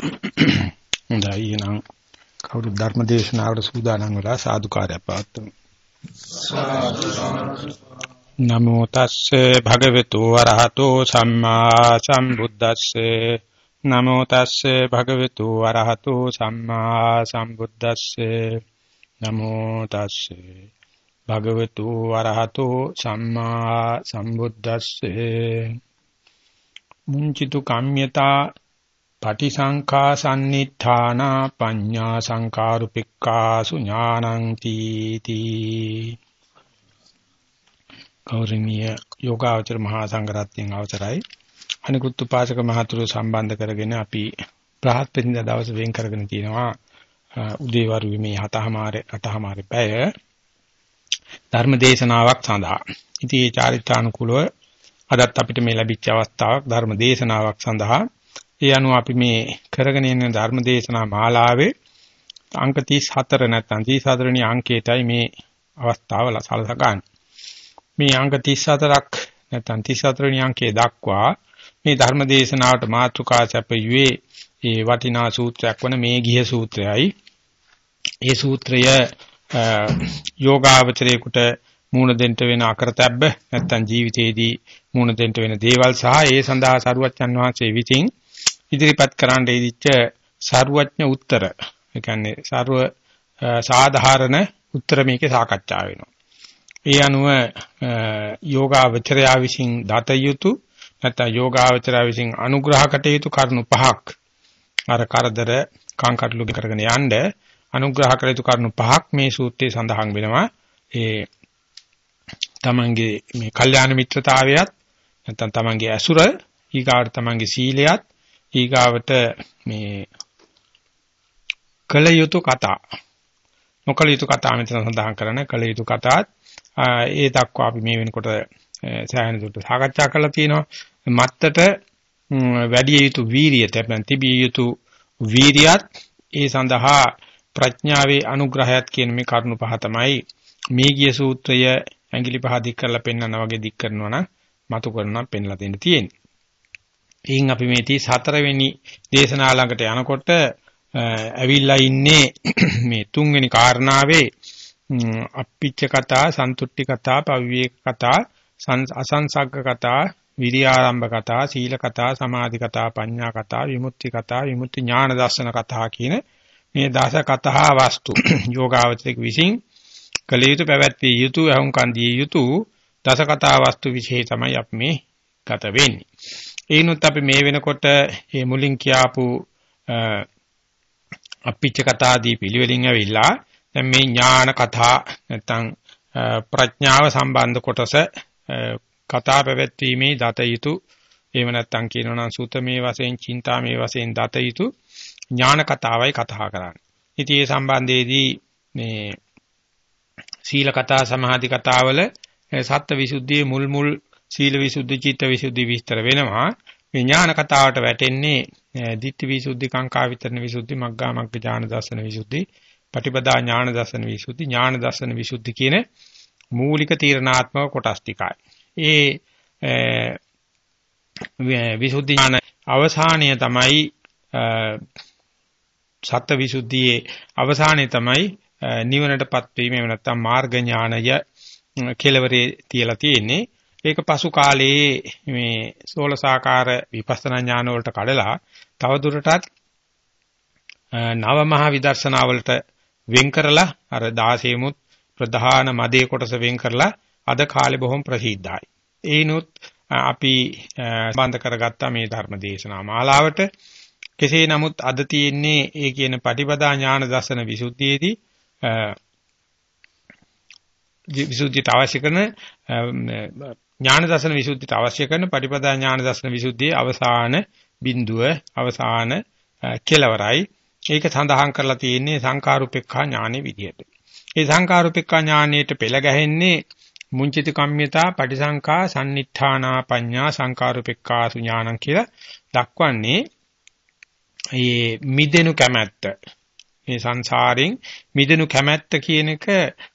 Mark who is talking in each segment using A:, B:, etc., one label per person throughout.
A: හොඳයි එහෙනම් කවුරු ධර්ම දේශනාවට සූදානම් වෙලා සාදුකාරය පවත්වමු. නමෝ තස්සේ භගවතු වරහතෝ සම්මා සම්බුද්දස්සේ. නමෝ තස්සේ භගවතු වරහතෝ සම්මා සම්බුද්දස්සේ. නමෝ තස්සේ භගවතු වරහතෝ සම්මා සම්බුද්දස්සේ. මුංචිතු කම්යතා පටිසංඛා සම්නිත්ථානා පඤ්ඤා සංකාරුපික්ඛාසු ඥානං තීති. කෞරණීය යෝගාචර මහා සංඝරත්නයන් අවසරයි. අනිකුත් උපාසක මහතුරු සම්බන්ධ කරගෙන අපි ප්‍රහත් පෙරින්ද දවස් වෙන් කරගෙන තියෙනවා උදේවරු මේ 7:00මාරේ 8:00මාරේ පැය ධර්ම දේශනාවක් සඳහා. ඉතින් ඒ චාරිත්‍රානුකූලව අදත් අපිට මේ ලැබිච්ච අවස්ථාවක් ධර්ම දේශනාවක් සඳහා ඒ අනුව අපි මේ කරගෙන යන ධර්ම දේශනා මාලාවේ අංක 34 නැත්නම් 34 වෙනි අංකයටයි මේ අවස්ථාව සලසගන්නේ. මේ අංක 34ක් නැත්නම් 34 වෙනි අංකයේ දක්වා මේ ධර්ම දේශනාවට මාතෘකා සැපයුවේ ඒ වටිනා සූත්‍රයක් වන මේ ගිහ සූත්‍රයයි. ඒ සූත්‍රය යෝගාවචරයේකට මූණ දෙන්න වෙන අකරතැබ්බ නැත්නම් ජීවිතයේදී මූණ දෙන්න වෙන දේවල් සහ ඒ සඳහා සරුවච්චන් වහන්සේ විසින් ඉදිරිපත් කරන්න ඉදිච්ච සරුවඥ උත්තර ඒ කියන්නේ සරුව සාධාරණ උත්තර මේකේ සාකච්ඡා වෙනවා. ඒ අනුව යෝගාවචරය විසින් දත යුතු නැත්නම් යෝගාවචරය විසින් අනුග්‍රහ කටයුතු කරුණු පහක් අර කරදර කාංකටලු කරගෙන යන්න අනුග්‍රහ කළ යුතු කරුණු පහක් මේ සූත්‍රයේ සඳහන් වෙනවා. ඒ තමන්ගේ මේ කල්යාණ මිත්‍රතාවයත් නැත්නම් තමන්ගේ ඇසුර ඊගාට තමන්ගේ සීලයත් ඊගාවට මේ කල යුතු කතා නොකල යුතු කතා මෙතන සඳහන් කරන කල යුතු කතාත් ඒ දක්වා අපි මේ වෙනකොට සෑහෙන දුරට සාකච්ඡා කරලා තියෙනවා මත්තට වැඩි යුතු වීරියට නැත්නම් තිබිය යුතු වීරියත් ඒ සඳහා ප්‍රඥාවේ අනුග්‍රහයත් කියන මේ කරුණු පහ තමයි මේ ගිය සූත්‍රය ඇඟිලි පහ දික් කරලා පෙන්වනා වගේ දික් කරනවා නම් මතු කරනවා පෙන්ලා දෙන්න තියෙන්නේ. එයින් අපි මේ 34 වෙනි දේශනාව ළඟට යනකොට ඇවිල්ලා ඉන්නේ මේ තුන්වෙනි කාරණාවේ අප්පිච්ච කතා, සන්තුට්ටි කතා, පවිවේක කතා, අසංසග්ග කතා, විරියාරම්භ කතා, සීල කතා, සමාධි කතා, පඤ්ඤා කතා, විමුක්ති කතා, විමුක්ති ඥාන දර්ශන කතා කියන මේ දස කතා වස්තු යෝගාවචරික විසින් කළ යුතු පැවැත්විය යුතු අහුම්කන් දිය යුතු දස කතා වස්තු વિશે තමයි අපි මේ ගත වෙන්නේ. ඒනොත් අපි මේ වෙනකොට මේ මුලින් කියාපු අපිච්ච කතාදී පිළිවෙලින් ඇවිල්ලා දැන් මේ ඥාන කතා නැත්නම් ප්‍රඥාව සම්බන්ධ කොටස කතා පැවැත්වීමේ දත යුතු එහෙම නැත්නම් කියනවා නම් සූතමේ වශයෙන් චින්තාමේ වශයෙන් දත යුතු ඥාන කතාවයි කතා කරන්නේ. ඉතින් මේ සම්බන්ධයේදී මේ සීල කතා සමාධි කතාවල සත්ත්ව විසුද්ධියේ මුල් මුල් සීල විසුද්ධි චිත්ත විසුද්ධි විස්තර වෙනවා විඥාන කතාවට වැටෙන්නේ ditthi විසුද්ධි කාංකා විතරණ විසුද්ධි මග්ගා මග්ග ඥාන දර්ශන විසුද්ධි පටිපදා ඥාන දර්ශන විසුද්ධි ඥාන දර්ශන විසුද්ධි කියන මූලික තීරණාත්මක කොටස් ටිකයි. ඒ විසුද්ධි ඥාන අවසානය තමයි සත්ත්ව විසුද්ධියේ අවසානයේ තමයි නිවනටපත් වීම එහෙම නැත්නම් මාර්ග ඥානය කෙලවරේ තියලා තියෙන්නේ. ඒක පසු කාලයේ මේ සෝලසාකාර විපස්සනා ඥාන වලට කඩලා තවදුරටත් නව මහ විදර්ශනා වලට වෙන් කරලා අර 16 මුත් ප්‍රධාන මදේ කොටස වෙන් කරලා අද කාලේ බොහොම ප්‍රසිද්ධයි. ඒනොත් අපි සම්බන්ධ කරගත්තා මේ ධර්ම දේශනා මාලාවට. කෙසේ නමුත් අද තියෙන්නේ ඒ කියන පටිපදා ඥාන දර්ශන විසුද්ධියේදී විසුද්ධියට අවශ්‍ය කරන ඥාන දර්ශන විසුද්ධියට අවශ්‍ය කරන පටිපදා ඥාන දර්ශන විසුද්ධියේ අවසාන බිඳුව අවසාන කෙලවරයි. ඒක සඳහන් කරලා තියෙන්නේ සංකාරුපෙක්ඛා ඥානෙ විදියට. ඒ සංකාරුපෙක්ඛා ඥානෙට පෙළ ගැහෙන්නේ මුංචිත කම්මිතා පටිසංඛා සම්නිඨානා පඤ්ඤා සංකාරුපෙක්ඛාසු ඥානං කියලා දක්වන්නේ මේ මිදෙනු කැමැත්ත මේ සංසාරයෙන් මිදෙනු කැමැත්ත කියන එක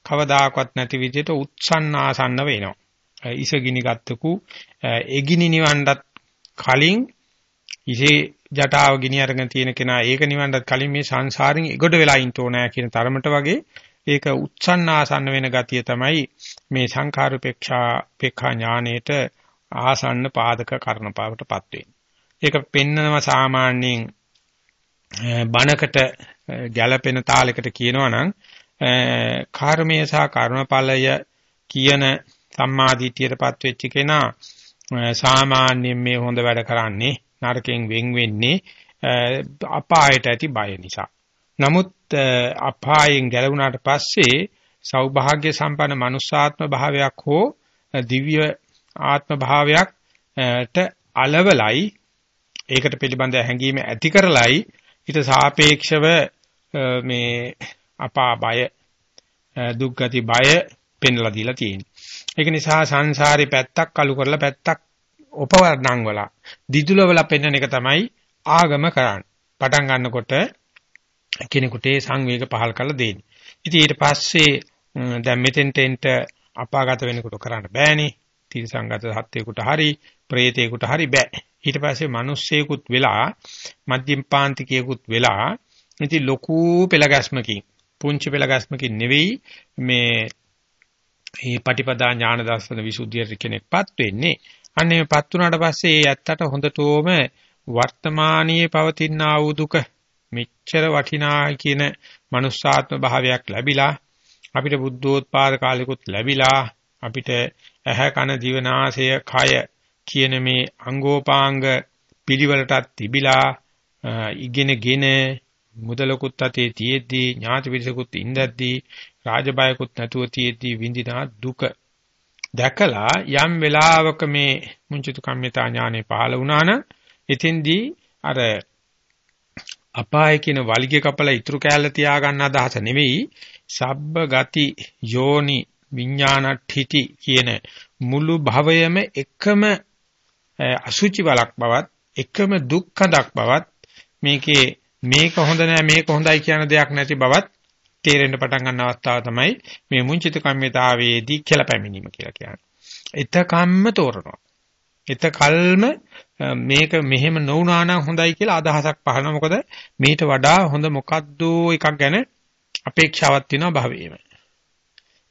A: කවදාකවත් නැති විදිහට උත්සන්නාසන්න වෙනවා. ඉසගිනි ගත්තකු එගිනි නිවන්නත් කලින් ඉසේ ජටාව ගිනි අරගෙන තියෙන කෙනා ඒක නිවන්නත් කලින් මේ සංසාරෙන් එගොඩ වෙලා ඉන්න ඕනෑ කියන තරමට වගේ ඒක උත්සන්න ආසන්න වෙන ගතිය තමයි මේ සංඛාරුපේක්ෂා පේක්ෂා ඥානෙට ආසන්න පාදක කරනපාවටපත් වෙන්නේ. ඒක පෙන්නම සාමාන්‍යයෙන් බණකට ගැළපෙන තාලයකට කියනවා නම් කර්මය සහ කර්මඵලය කියන සම්මාදිටියටපත් වෙච්ච කෙනා සාමාන්‍යයෙන් මේ හොඳ වැඩ කරන්නේ නරකෙන් වෙන් වෙන්නේ අපායට ඇති බය නිසා. නමුත් අපායෙන් ගැලවුණාට පස්සේ සෞභාග්‍ය සම්පන්න මනුෂ්‍යාත්ම භාවයක් හෝ දිව්‍ය ආත්ම භාවයක්ට අලවලයි ඒකට පිළිබඳ හැඟීම ඇති කරලයි ඊට සාපේක්ෂව මේ අපා බය දුක්ගති බය පෙන්ලා දීලා තියෙන්නේ. ඒක නිසා සංසාරේ පැත්තක් අලු කරලා පැත්තක් උපවර්ණම් වල දිදුලවල පෙන්වන එක තමයි ආගම කරන්නේ. පටන් ගන්නකොට කෙනෙකුට ඒ සංවේග පහල් කරලා දෙන්නේ. ඉතින් ඊට පස්සේ දැන් මෙතෙන්ට එන්ට අපාගත වෙනකොට කරන්න බෑනේ. තිරසංගත සත්‍යයකට හරි ප්‍රේතේකට හරි බෑ. ඊට පස්සේ මිනිස්සෙකුත් වෙලා මධ්‍යම පාන්තිකයෙකුත් වෙලා ඉතින් ලොකු පෙළගැස්මකින් පුංචි පෙළගැස්මකින් නෙවෙයි මේ මේ පටිපදා ඥාන දර්ශන විසුද්ධියට කෙනෙක්පත් වෙන්නේ. අන්නේ පත් වුණාට පස්සේ ඒ ඇත්තට හොඳටම වර්තමානයේ පවතින ආ වූ දුක මෙච්චර වටිනා කියන මනුස්සාත්ම භාවයක් ලැබිලා අපිට බුද්ධෝත්පාද කාලෙකුත් ලැබිලා අපිට ඇහැ කන දිවනාසය කය කියන මේ අංගෝපාංග පිළිවෙලටත් තිබිලා ඉගෙනගෙන මුදලකුත් අතේ තියෙද්දී ඥාති පිරිසකුත් ඉඳද්දී රාජබයකුත් නැතුව තියෙද්දී විඳිනා දුක. දැකලා යම් වෙලාවක මේ මුංචිතු කම්මිතා ඥානෙ පහළ වුණා නම් එතෙන්දී අර අපාය කියන වලිගය කපලා ඉතුරු කෑල්ල තියාගන්න අදහස නෙවෙයි සබ්බ ගති යෝනි විඥානට්ඨಿತಿ කියන මුළු භවයම එකම අසුචි වලක් බවත් එකම දුක්ඛදක් බවත් මේකේ මේක හොඳ නෑ මේක හොඳයි කියන දෙයක් නැති බවත් තේරෙන්න පටන් ගන්න අවස්ථාව තමයි මේ මුංචිත කම්මිතාවේදී කියලා පැමිණීම කියලා කියන්නේ. එතකම්ම තෝරනවා. එතකල්ම මේක මෙහෙම නොවුනා නම් හොඳයි කියලා අදහසක් පහළනවා. මොකද මේට වඩා හොඳ මොකද්ද එකක් ගැන අපේක්ෂාවක් තියෙනවා භවයේම.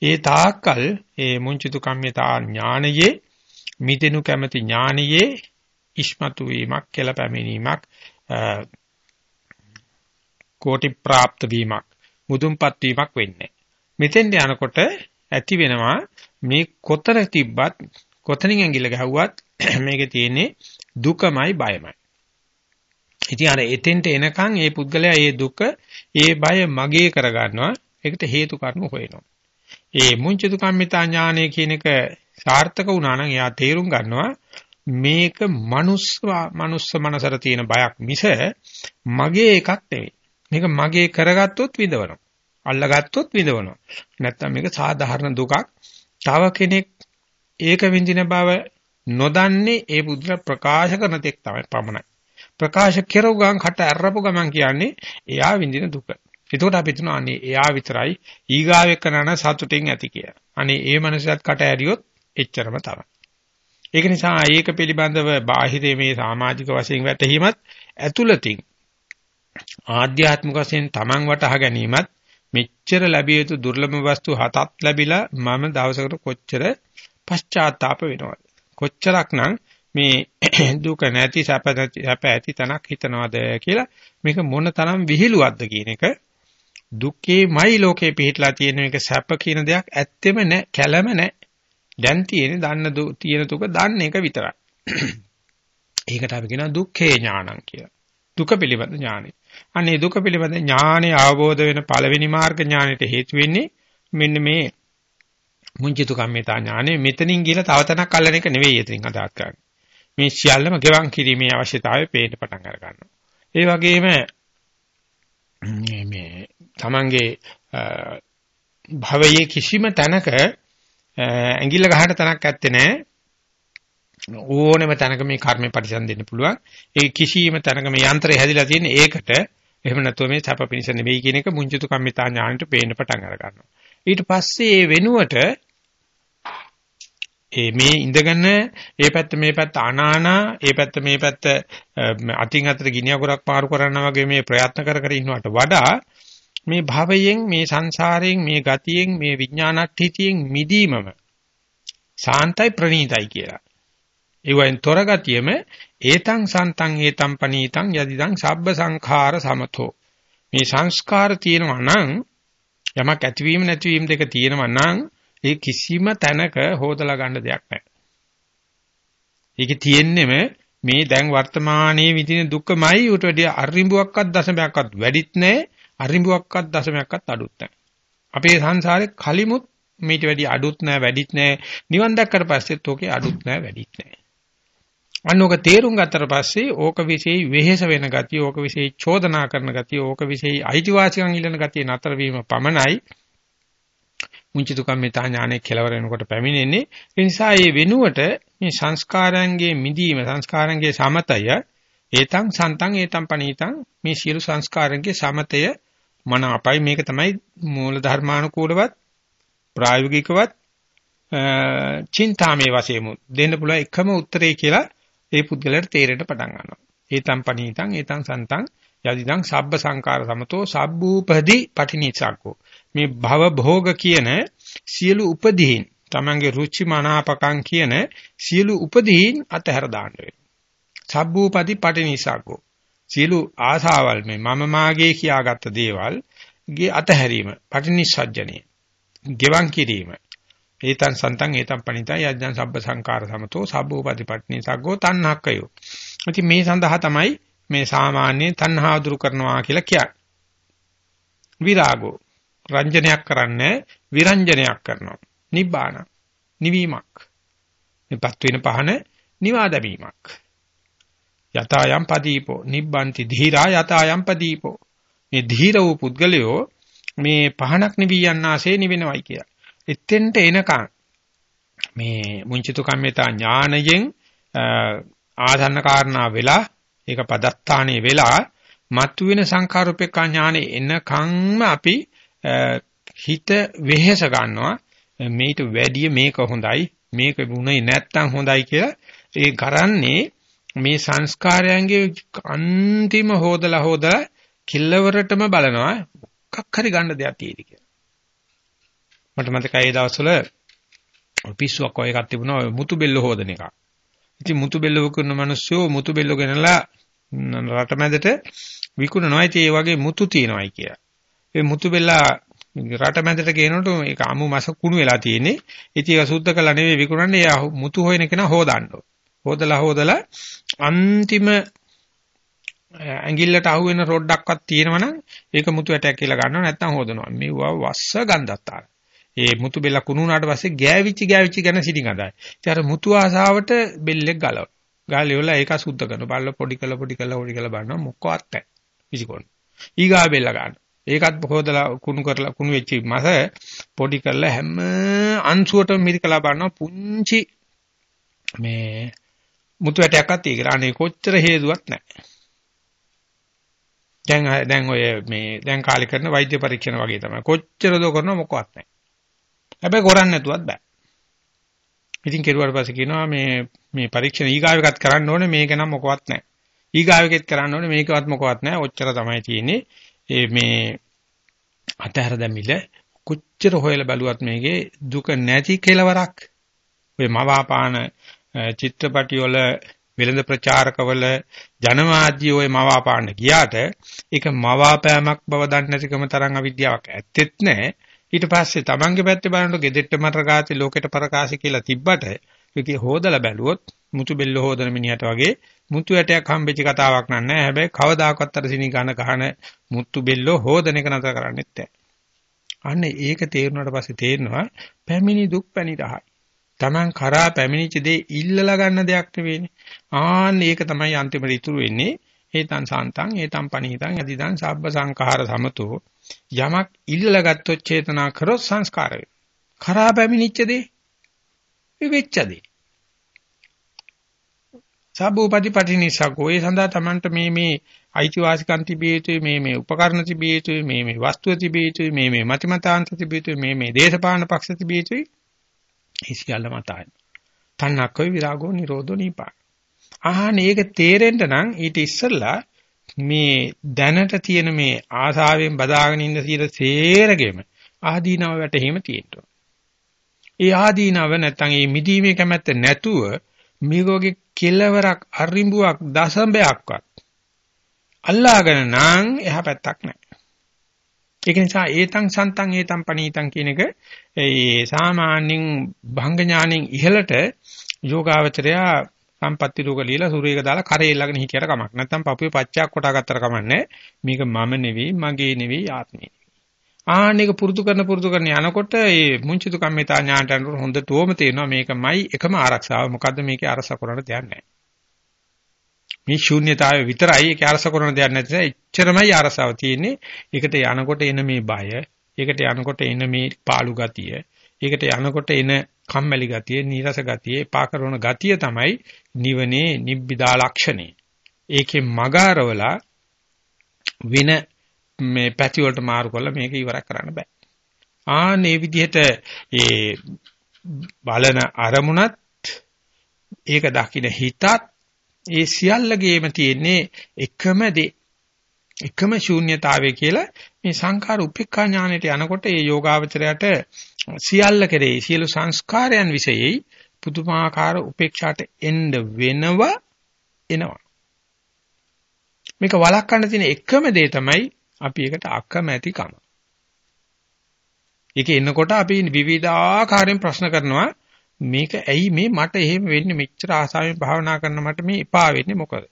A: ඒ තාක්කල් ඒ මුංචිත කම්මිතා ඥානයේ මිදෙනු කැමැති ඥානයේ ඉස්මතු වීමක් කියලා පැමිණීමක් කෝටි ප්‍රාප්ත වීමක් මුදුන්පත් වීමක් වෙන්නේ. මෙතෙන්ට යනකොට ඇති වෙනවා මේ කොතන තිබ්බත් කොතනින් ඇඟිල්ල ගහුවත් මේකේ තියෙන්නේ දුකමයි බයමයි. ඉතින් අර එතෙන්ට එනකන් මේ පුද්ගලයා මේ දුක, මේ බය මගේ කරගන්නවා. ඒකට හේතු කාරණා හොයනවා. ඒ මුංචිතු කම්මිතා ඥානය කියන එක සාර්ථක වුණා නම් එයා තේරුම් ගන්නවා මේක මනුස්ස මනුස්ස මනසට තියෙන බයක් මිස මගේ එකක් නෙවෙයි. මේක මගේ කරගත්තොත් විඳවනවා. අල්ලගත්තොත් විඳවනවා. නැත්තම් මේක සාධාරණ දුකක්. තව කෙනෙක් ඒක විඳින බව නොදන්නේ ඒ බුද්ධ ප්‍රකාශ කරන තෙක් තමයි පමණයි. ප්‍රකාශ කෙරුව ගමන් කට ඇරපු ගමන් කියන්නේ එයා විඳින දුක. එතකොට අපි හිතනවා අනේ එයා විතරයි ඊගාව එක්කනන සතුටින් ඇති කියලා. අනේ ඒ මනසත් කට ඇරියොත් එච්චරම තමයි. ඒක නිසා ඒක පිළිබඳව බාහිරේ මේ සමාජික වශයෙන් වැටහීමත් ඇතුළතින් ආධ්‍යාත්මික වශයෙන් Taman වටහා ගැනීමත් මෙච්චර ලැබිය යුතු දුර්ලභ වස්තු හතක් ලැබිලා මම දවසකට කොච්චර පශ්චාත්තාප වෙනවද? කොච්චරක්නම් මේ දුක නැති සැප නැති සැප ඇති තනක් හිතනවද කියලා මේක මොන තරම් විහිළුවක්ද කියන එක දුකේමයි ලෝකේ පිහිටලා තියෙන එක සැප කියන දෙයක් ඇත්තෙම නැහැ කැළම නැහැ දැන් තියෙන්නේ දන්න තියෙන තුක දන්න එක විතරයි. ඒකට අපි කියනවා දුක්ඛේ ඥානං කියලා. දුක පිළිබඳ ඥානෙ. අනේ දුක පිළිබඳ ඥානෙ අවබෝධ වෙන පළවෙනි මාර්ග ඥානෙට හේතු වෙන්නේ මෙන්න මේ මුංචිතු කම්මිතා ඥානෙ මෙතනින් ගිහලා තව තැනක් අල්ලන එක නෙවෙයි එතනින් අදහස් කරන්නේ. මේ සියල්ලම ගෙවන් කිරීමේ අවශ්‍යතාවය පේන්න පටන් අර ගන්නවා. ඒ වගේම මේ තමන්ගේ භවයේ කිසිම තැනක ඇඟිල්ල ගහන්න තැනක් ඇත්තේ නැහැ. ඕනෙම තැනක මේ කර්මේ පරිසම් දෙන්න පුළුවන්. ඒ කිසියම් තැනක මේ යන්ත්‍රය හැදිලා තියෙන ඒකට එහෙම නැතුව මේ සැප පිනිස නෙවෙයි කියන එක මුංචිතු කම්මිතා ඥාණයට පේන්න පටන් අර ගන්නවා. ඊට පස්සේ ඒ වෙනුවට ඒ මේ ඉඳගෙන ඒ පැත්ත මේ පැත්ත අනානා ඒ පැත්ත මේ පැත්ත අතින් අතට ගිනි අගුරක් පාරු කරනවා වගේ මේ ප්‍රයත්න කර කර ඉන්නවට වඩා මේ භවයෙන් මේ සංසාරයෙන් මේ ගතියෙන් මේ විඥානට්ඨිතියෙන් මිදීමම සාන්තයි ප්‍රණීතයි කියලා. ඒ වයින් තොර ගතියෙම ඒතං සන්තං ඒතං පනීතං යදිදං සබ්බ සංඛාර සමතෝ. මේ සංස්කාර තියෙනවා නම් යමක් ඇතිවීම නැතිවීම දෙක තියෙනවා නම් ඒ කිසිම තැනක හොදලා ගන්න දෙයක් නැහැ. ඒකේ තියෙන්නෙම මේ දැන් වර්තමානයේ විඳින දුකමයි උට වැඩි අරිඹුවක්වත් දශමයක්වත් වැඩිත් නැහැ අරිඹුවක්වත් දශමයක්වත් අඩුත් නැහැ. අපේ සංසාරේ කලිමුත් මේට වැඩි අඩුත් නැහැ වැඩිත් නැහැ නිවන් දැක්කට පස්සෙත් ඕකේ අඩුත් නැහැ වැඩිත් නැහැ. අන්නෝක තේරුම් ගත්තට පස්සේ ඕක විශේෂ වෙහෙස වෙන ගතිය ඕක විශේෂ චෝදනා කරන ගතිය ඕක විශේෂ අයිතිවාසිකම් ඉල්ලන ගතිය නතර වීම පමණයි. මුංචිතුකම් මෙතා ඥානයේ කෙලවර වෙනකොට පැමිණෙන්නේ. ඒ නිසා මේ වෙනුවට මේ සංස්කාරයන්ගේ මිදීම සංස්කාරයන්ගේ සමතය ඒතං සන්තං ඒතං පනීතං මේ සියලු සංස්කාරයන්ගේ සමතය මන අපයි මේක තමයි මූල ධර්මානුකූලවත් ප්‍රායෝගිකවත් චින්තාමේ වශයෙන් දෙන්න පුළුවන් එකම උත්තරේ කියලා ඒ පුද්ගලයාට තේරෙන්න පටන් ගන්නවා. ඒතං පනීතං ඒතං සන්තං යදිදං සබ්බ සංකාර සමතෝ සබ්බූපදී පටිනිසක්කෝ. මේ භව භෝග කියන සියලු උපදීන් තමන්ගේ රුචි මනාපකම් කියන සියලු උපදීන් අතහැර දාන්න වෙනවා. සබ්බූපදී පටිනිසක්කෝ. සියලු ආසාවල් මේ මම මාගේ කියාගත්ත දේවල් ගේ අතහැරීම පටිනිස්සජ්ජනේ. ගෙවන් කිරීම ඒතං සන්තං ඒතං පණිතං යඥං සබ්බ සංකාර සමතෝ සබ්බෝපතිපට්ඨි සග්ගෝ තණ්හක්කයෝ. ඉතින් මේ සඳහා තමයි මේ සාමාන්‍ය තණ්හා දුරු කරනවා කියලා කියන්නේ. විරාගෝ රංජනයක් කරන්නේ විරංජනයක් කරනවා. නිබ්බාන නිවීමක්. මේපත් වෙන පහන නිවා දැමීමක්. යතායම් පදීපෝ නිබ්බන්ති ධීරා යතායම් පදීපෝ. මේ ධීර වූ පුද්ගලයෝ මේ පහනක් නිවී යන්නාසේ නිවෙනවයි කියලා. එතෙන්ට එනකන් මේ මුංචිතු කම්මිතා ඥානයෙන් ආධන්න කාරණා වෙලා ඒක පදත්තානේ වෙලා මතුවෙන සංඛාරූපේකා ඥානෙ එනකන්ම අපි හිත වෙහෙස ගන්නවා. මේට වැඩිය මේක හොඳයි මේක වුණේ නැත්තම් හොඳයි කියලා. ඒ කරන්නේ මේ සංස්කාරයන්ගේ අන්තිම හොදලා හොදලා කිල්ලවරටම බලනවා. මොකක් හරි ගන්න දෙයක් තියෙදි කියලා. මට මතකයි ඒ දවස්වල පිස්සුවක් වගේ එකක් තිබුණා ඔය මුතු බෙල්ල හොදන එක. ඉතින් මුතු බෙල්ල විකුණන මිනිස්සු මුතු බෙල්ල ගෙනලා රටමැදට විකුණනවා. ඉතින් ඒ වගේ මුතු තියෙනවායි කියලා. ඒ මුතු බෙල්ල රටමැදට ගේනකොට ඒක අමු මස කුණු වෙලා තියෙන්නේ. ඉතින් ඒක සුද්ධ කළා නෙවෙයි විකුණන්නේ. එයා මුතු හොයන කෙනා හොදන්න. හොදලා හොදලා අන්තිම ඇඟිල්ලට අහුවෙන රොඩක්වත් තියෙනවනම් ඒක මුතු ඇටයක් කියලා ගන්නවා නැත්නම් හොදනවා. මේවා වස්ස ගන්ධත්තාර. ඒ මුතු බෙල්ල කුණු වුණාට පස්සේ ගෑවිච්ච ගෑවිච්ච ගැන සිටින් අදයි. ඉතින් අර මුතු ආසාවට බෙල්ලෙක් ගලව. ගාලේ වල ඒක සුද්ධ කරනවා. බල්ල පොඩි කළ පොඩි කළ පොඩි කළ බලනවා මොකවත් නැහැ. විසිකොන්න. ඊගා බෙල්ල ගන්න. ඒකත් හොදලා කුණු කරලා කුණු වෙච්ච මස පොඩි කරලා හැම අංශුවටම මිරිකලා බලනවා පුංචි මේ මුතු ඇටයක්වත් ඒකලා අනේ කොච්චර හේතුවක් නැහැ. දැන් දැන් ඔය මේ දැන් කාලේ කරන වෛද්‍ය පරීක්ෂණ වගේ තමයි. කොච්චර දෝ කරනවා මොකවත් නැහැ. හැබැයි කරන්නේ නැතුවත් බෑ. ඉතින් කෙරුවාට පස්සේ කියනවා මේ මේ පරීක්ෂණ ඊගාව එකත් කරන්න ඕනේ මේක නම් මොකවත් නැහැ. ඊගාව එකෙත් කරන්න ඕනේ මේකවත් මොකවත් නැහැ. ඔච්චර තමයි තියෙන්නේ. ඒ මේ අතහැර දැමිල කොච්චර හොයලා බැලුවත් මේකේ දුක නැති කෙලවරක්. ඔය මවාපාන චිත්‍රපටි වල වෙළඳ ප්‍රචාරකවල ජනමාධ්‍ය ඔය මවාපාන්න ගියාට ඒක මවාපෑමක් බව දන්නේ නැතිකම තරම් අවිද්‍යාවක් ඇත්තෙත් නැහැ. ඊට පස්සේ තමන්ගේ පැත්තේ බලනකොට gedetta මරකාති ලෝකෙට පරකාසි කියලා තිබ්බට ඒකේ හොදලා බැලුවොත් මුතු බෙල්ල හොදන මිනිහට වගේ මුතු ඇටයක් හම්බෙච්ච කතාවක් නෑ හැබැයි කවදාකවත් අර සිනි ගන්න ගහන මුතු බෙල්ල හොදන එක නතර කරන්නෙත් නැහැ. අන්න ඒක තේරුණාට පස්සේ තේරෙනවා පැමිණි දුක් පැණි රහයි. Taman කරා පැමිණිච්ච දේ ඉල්ලලා ගන්න දෙයක් නෙවෙයිනේ. ආන්න ඒක තමයි අන්තිමට ඉතුරු වෙන්නේ. ඒතං සාන්තං ඒතං පනීතං යදිදං සබ්බ සංඛාර සමතෝ යමක් ඉල්ලලා ගත්තොත් චේතනා කරොත් සංස්කාර වේ. කරා පැමිණිච්ච දේ ඒ වෙච්ච දේ. සබ්බෝපති පටිනිසකෝ ඒ සඳහා Tamanට මේ මේ අයිතිවාසිකම් තිබිය යුතුයි මේ මේ උපකරණ තිබිය යුතුයි මේ මේ වස්තුව තිබිය යුතුයි මේ මේ මතිමතාන්ත තිබිය යුතුයි මේ මේ දේශපාලන පක්ෂ තිබිය යුතුයි ඒ සියල්ල මතයි තණ්හක්කෝ විරාගෝ නිරෝධෝ නිපාන. ආහන ඒක තේරෙන්න නම් ඊට ඉස්සෙල්ලා මේ දැනට තියෙන මේ ආසාවෙන් බදාගෙන ඉන්න සියල සේරගෙම ආදීනව වැටහිම තියෙනවා. ඒ ආදීනව නැත්තම් මේ මිදීමේ කැමැත්ත නැතුව මේකෝගේ කෙලවරක් අරිඹුවක් දසඹයක්වත් අල්ලාගෙන නම් එහා පැත්තක් නැහැ. ඒක නිසා ඒතං සන්තං ඒතං පනීතං කියන එක ඒ සාමාන්‍යයෙන් භංග ඥාණයෙන් ඉහළට යෝගාවචරයා සම්පත්‍ති රෝග লীලා සූර්යයක දාලා කරේ ළඟන හිටියට කමක්. නැත්නම් පපුවේ පච්චයක් කොටා ගත්තට කමන්නේ මේක මම නෙවෙයි මගේ නෙවෙයි ආත්මේ. ආන්නේක පුරුදු කරන පුරුදු කරන යනකොට මේ මුංචිතු කම්මිතා ඥානට අනුව හොඳටම තේරෙනවා මේකමයි එකම ආරක්ෂාව. මොකද්ද මේකේ අරස කරන දෙයක් නැහැ. මේ ශූන්‍යතාවය විතරයි ඒක අරස කරන දෙයක් නැති නිසා එච්චරමයි අරසාව තියෙන්නේ. ඒකට යනකොට එන මේ බය ඒකට යනකොට එන මේ පාළු ගතිය ඒකට යනකොට එන කම්මැලි ගතිය, නීරස ගතිය, එපා කරන ගතිය තමයි නිවනේ නිබ්බිදා ලක්ෂණේ. ඒකේ මගාරවලා වෙන මේ පැති වලට මාරු කරලා මේක ඉවරක් කරන්න බෑ. ආනේ විදිහට ඒ බලන අරමුණත් ඒක දකින්න හිතත් ඒ සියල්ලගේම තියෙන්නේ එකම දේ එකම ශූන්‍යතාවය කියලා මේ සංඛාර උපේක්ඛා ඥාණයට යනකොට ඒ යෝගාවචරයට සියල්ල කෙරෙහි සියලු සංස්කාරයන් વિશેයි පුදුමාකාර උපේක්ෂාට එන්න වෙනව එනවා. මේක වළක්වන්න තියෙන එකම දේ තමයි අපි ඒකට අකමැතිකම. ඒක එනකොට අපි විවිධාකාරයෙන් ප්‍රශ්න කරනවා මේක ඇයි මේ මට එහෙම වෙන්නේ මෙච්චර ආසාවෙන් භාවනා කරන මට මේ එපා වෙන්නේ මොකද?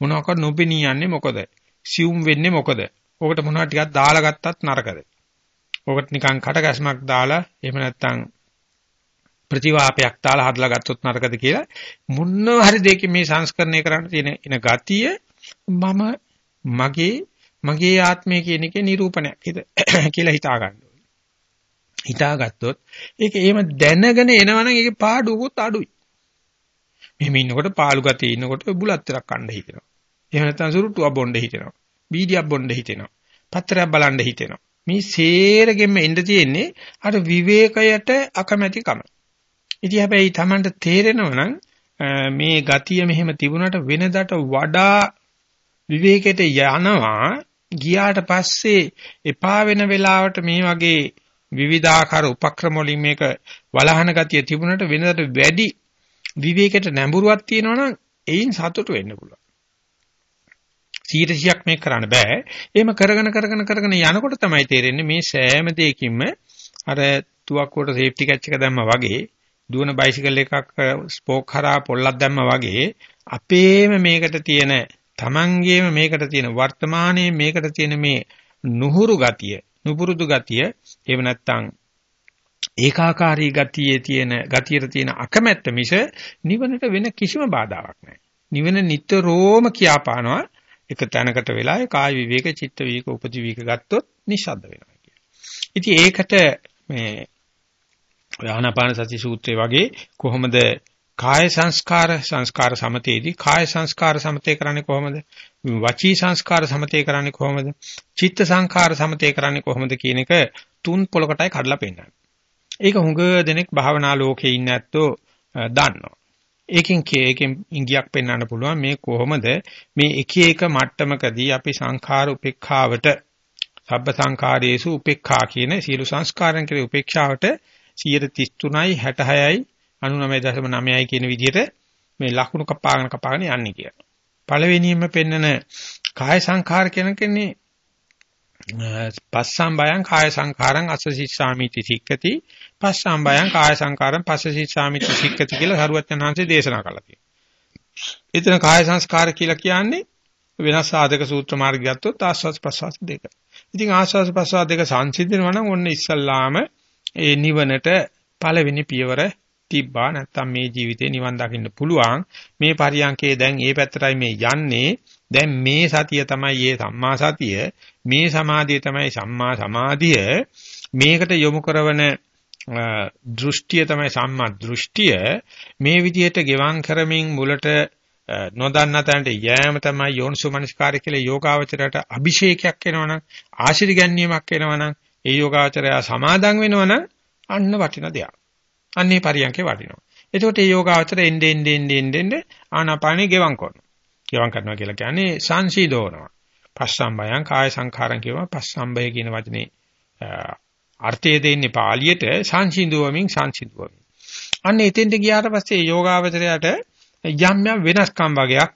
A: මොනවාකට නොපෙනී යන්නේ මොකද? සියුම් වෙන්නේ මොකද? ඔකට මොනවා ටිකක් දාලා ගත්තත් නරකද? ඔකට නිකන් කටගැස්මක් දාලා එහෙම නැත්නම් ප්‍රතිවාපයක් දාලා හදලා ගත්තොත් නරකද කියලා මොනව හරි දෙයකින් මේ සංස්කරණය කරන්න තියෙන එන ගතිය මම මගේ මගේ ආත්මය කියන එකේ නිරූපණයක් කියලා හිතා ගන්න ඕනේ. හිතාගත්තොත් ඒක එහෙම දැනගෙන එනවනම් ඒකේ පාඩුවකුත් අඩුයි. මෙහෙම ඉන්නකොට පාළු ගතිය ඉන්නකොට බුලත් ටිකක් කන්න හිතෙනවා. එහෙම නැත්නම් සුරුට්ටුවක් බොන්න හිතෙනවා. බීඩියක් බොන්න හිතෙනවා. පත්‍රයක් බලන්න හිතෙනවා. මේ සේරගෙම එන්න තියෙන්නේ අර විවේකයට අකමැතිකම. ඉතින් හැබැයි Tamanට තේරෙනවා නම් මේ ගතිය මෙහෙම තිබුණාට වෙනදාට වඩා විවේකයට යනවා ගියාට පස්සේ එපා වෙන වෙලාවට මේ වගේ විවිධාකාර උපක්‍රම වලින් මේක වලහන ගතිය තිබුණාට වෙනදාට වැඩි විවේකයට නැඹුරුවක් තියෙනවා නම් එයින් සතුට වෙන්න පුළුවන්. 100ක් මේක කරන්න බෑ. එහෙම කරගෙන කරගෙන කරගෙන යනකොට තමයි තේරෙන්නේ මේ සෑම දෙයකින්ම අර තුවක්කුවට සේෆ්ටි කැච් එක දැම්මා වගේ දුවන බයිසිකල් එකක් ස්පෝක් හරහා පොල්ලක් දැම්මා වගේ අපේම මේකට තියෙන Tamangeම මේකට තියෙන වර්තමානයේ මේකට තියෙන මේ නුහුරු ගතිය, නුපුරුදු ගතිය, එහෙම නැත්නම් ඒකාකාරී ගතියේ තියෙන ගතියට තියෙන අකමැත්ත මිස නිවනට වෙන කිසිම බාධාවක් නැහැ. නිවන නිතරම කියාපානවා එක තැනකට වෙලා ඒ කාය විවේක චිත්ත විවේක උපදි විවේක ගත්තොත් නිශ්ශබ්ද වෙනවා කියන්නේ. ඉතින් ඒකට මේ ආනාපාන සති සූත්‍රයේ වගේ කොහොමද කාය සංස්කාර සංස්කාර සමතේදී කාය සංස්කාර සමතේ කරන්නේ කොහොමද? වචී සංස්කාර සමතේ කරන්නේ කොහොමද? චිත්ත සංස්කාර සමතේ කරන්නේ කොහොමද කියන එක තුන් පොලකටයි කඩලා පෙන්නන්නේ. ඒක හුඟ දෙනෙක් භාවනා ලෝකේ ඉන්න ඇත්තෝ දන්නවා. ඒකෙන් ඒකෙන් ඉංගියක් පෙන්වන්න පුළුවන් මේ කොහොමද මේ එක එක මට්ටමකදී අපි සංඛාර උපේක්ඛාවට සබ්බ සංඛාරයේසු උපේක්ඛා කියන සියලු සංස්කාරයන් කෙරේ උපේක්ෂාවට 133යි 66යි 99.9යි කියන විදිහට මේ ලකුණු කපාගෙන කපාගෙන යන්නේ කියලා. පළවෙනියෙන්ම පෙන්නන කාය සංඛාර කියන කෙනේ පස්සම් බයං කාය සංඛාරං අසසිස්සාමිති සික්කති. පස්සම් බයං කාය සංඛාරං පස්සසිස්සාමිති සික්කති කියලා සරුවචනාංශේ දේශනා කළා තියෙනවා. එතන කාය සංස්කාර කියලා කියන්නේ වෙනස් සාධක සූත්‍ර මාර්ගය ගත්තොත් ආස්වාද ප්‍රසවාස දෙක. ඉතින් ආස්වාද ප්‍රසවාස දෙක සංසිඳනවා නම් ඔන්න ඉස්සල්ලාම ඒ නිවනට පළවෙනි පියවර තිබ්බා. නැත්තම් මේ ජීවිතේ නිවන් දකින්න පුළුවන්. මේ පරියන්කේ දැන් ඒ පැත්තටයි මේ යන්නේ. දැන් මේ සතිය තමයි මේ සම්මා සතිය. මේ සමාධිය තමයි සම්මා සමාධිය මේකට යොමු කරන දෘෂ්ටිය තමයි සම්මා දෘෂ්ටිය මේ විදිහට ගෙවම් කරමින් මුලට නොදන්නා තැනට යෑම තමයි යෝනිසෝමනස්කාරය කියලා යෝගාවචරයට අභිෂේකයක් වෙනවනම් ආශිර්වාද ගැනීමක් වෙනවනම් ඒ යෝගාවචරය සමාදන් වෙනවනම් අන්න වටින දෙයක්. අන්නේ පරියන්කේ වටිනවා. එතකොට මේ යෝගාවචර එන්නේ එන්නේ එන්නේ ආනාපානෙ ගෙවම් කරනවා. ගෙවම් කරනවා කියලා කියන්නේ සංසීදෝනවා. පස්සම්බයං කාය සංඛාරං කියනවා පස්සම්බය කියන වචනේ අර්ථය දෙන්නේ පාලියට සංසිඳුවමින් සංසිඳුවමින්. අන්න එතෙන්ට ගියාට පස්සේ යෝගාවචරයට යම් යම් වෙනස්කම් වගේක්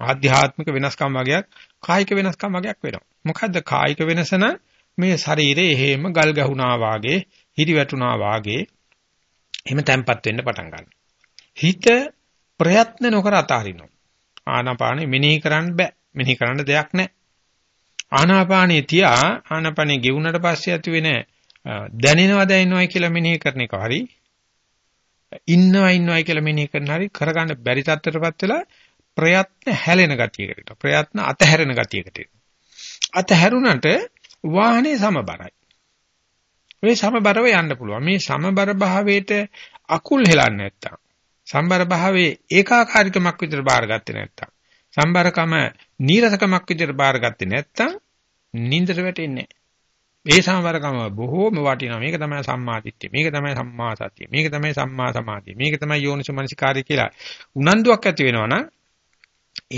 A: ආධ්‍යාත්මික වෙනස්කම් වගේක් කායික වෙනස්කම් වගේක් වෙනවා. මොකද්ද කායික වෙනස මේ ශරීරයේ එහෙම ගල් ගැහුණා වාගේ, හිරි වැටුණා වාගේ එහෙම තැම්පත් වෙන්න පටන් ගන්නවා. හිත ප්‍රයත්න නොකර අතාරිනවා. ආනාපානෙ මෙනෙහි කරන්න බෑ. මෙනෙහි කරන්න දෙයක් නැහැ. ආනාපානෙ තියා ආනාපානෙ ගෙවුනට පස්සේ ඇති වෙන දැනෙනවා දැනෙනවා කියලා මෙනෙහි කරන එක හරි ඉන්නවා ඉන්නවායි කියලා මෙනෙහි කරන හරි කරගන්න බැරි තත්ත්වයටපත් වෙලා ප්‍රයත්න හැලෙන ගතියකට ප්‍රයත්න අතහැරෙන ගතියකට අතහැරුණට වාහනේ සමබරයි. මේ සමබරව යන්න පුළුවන්. මේ සමබර භාවයට අකුල් හෙලන්නේ නැත්තම් සම්බර භාවයේ ඒකාකාරීකමක් විදිහට බාරගත්තේ නැත්තම් සම්බරකම නීරසකමක් විදිහට බාරගත්තේ නැත්තම් නින්දට වැටෙන්නේ නැහැ මේ සමවරකම බොහෝම වටිනවා. මේක තමයි සම්මා දිට්ඨිය. මේක තමයි සම්මා සතිය. මේක තමයි සම්මා සමාධිය. මේක තමයි යෝනිසමනසිකාරය කියලා උනන්දුවක් ඇති වෙනවා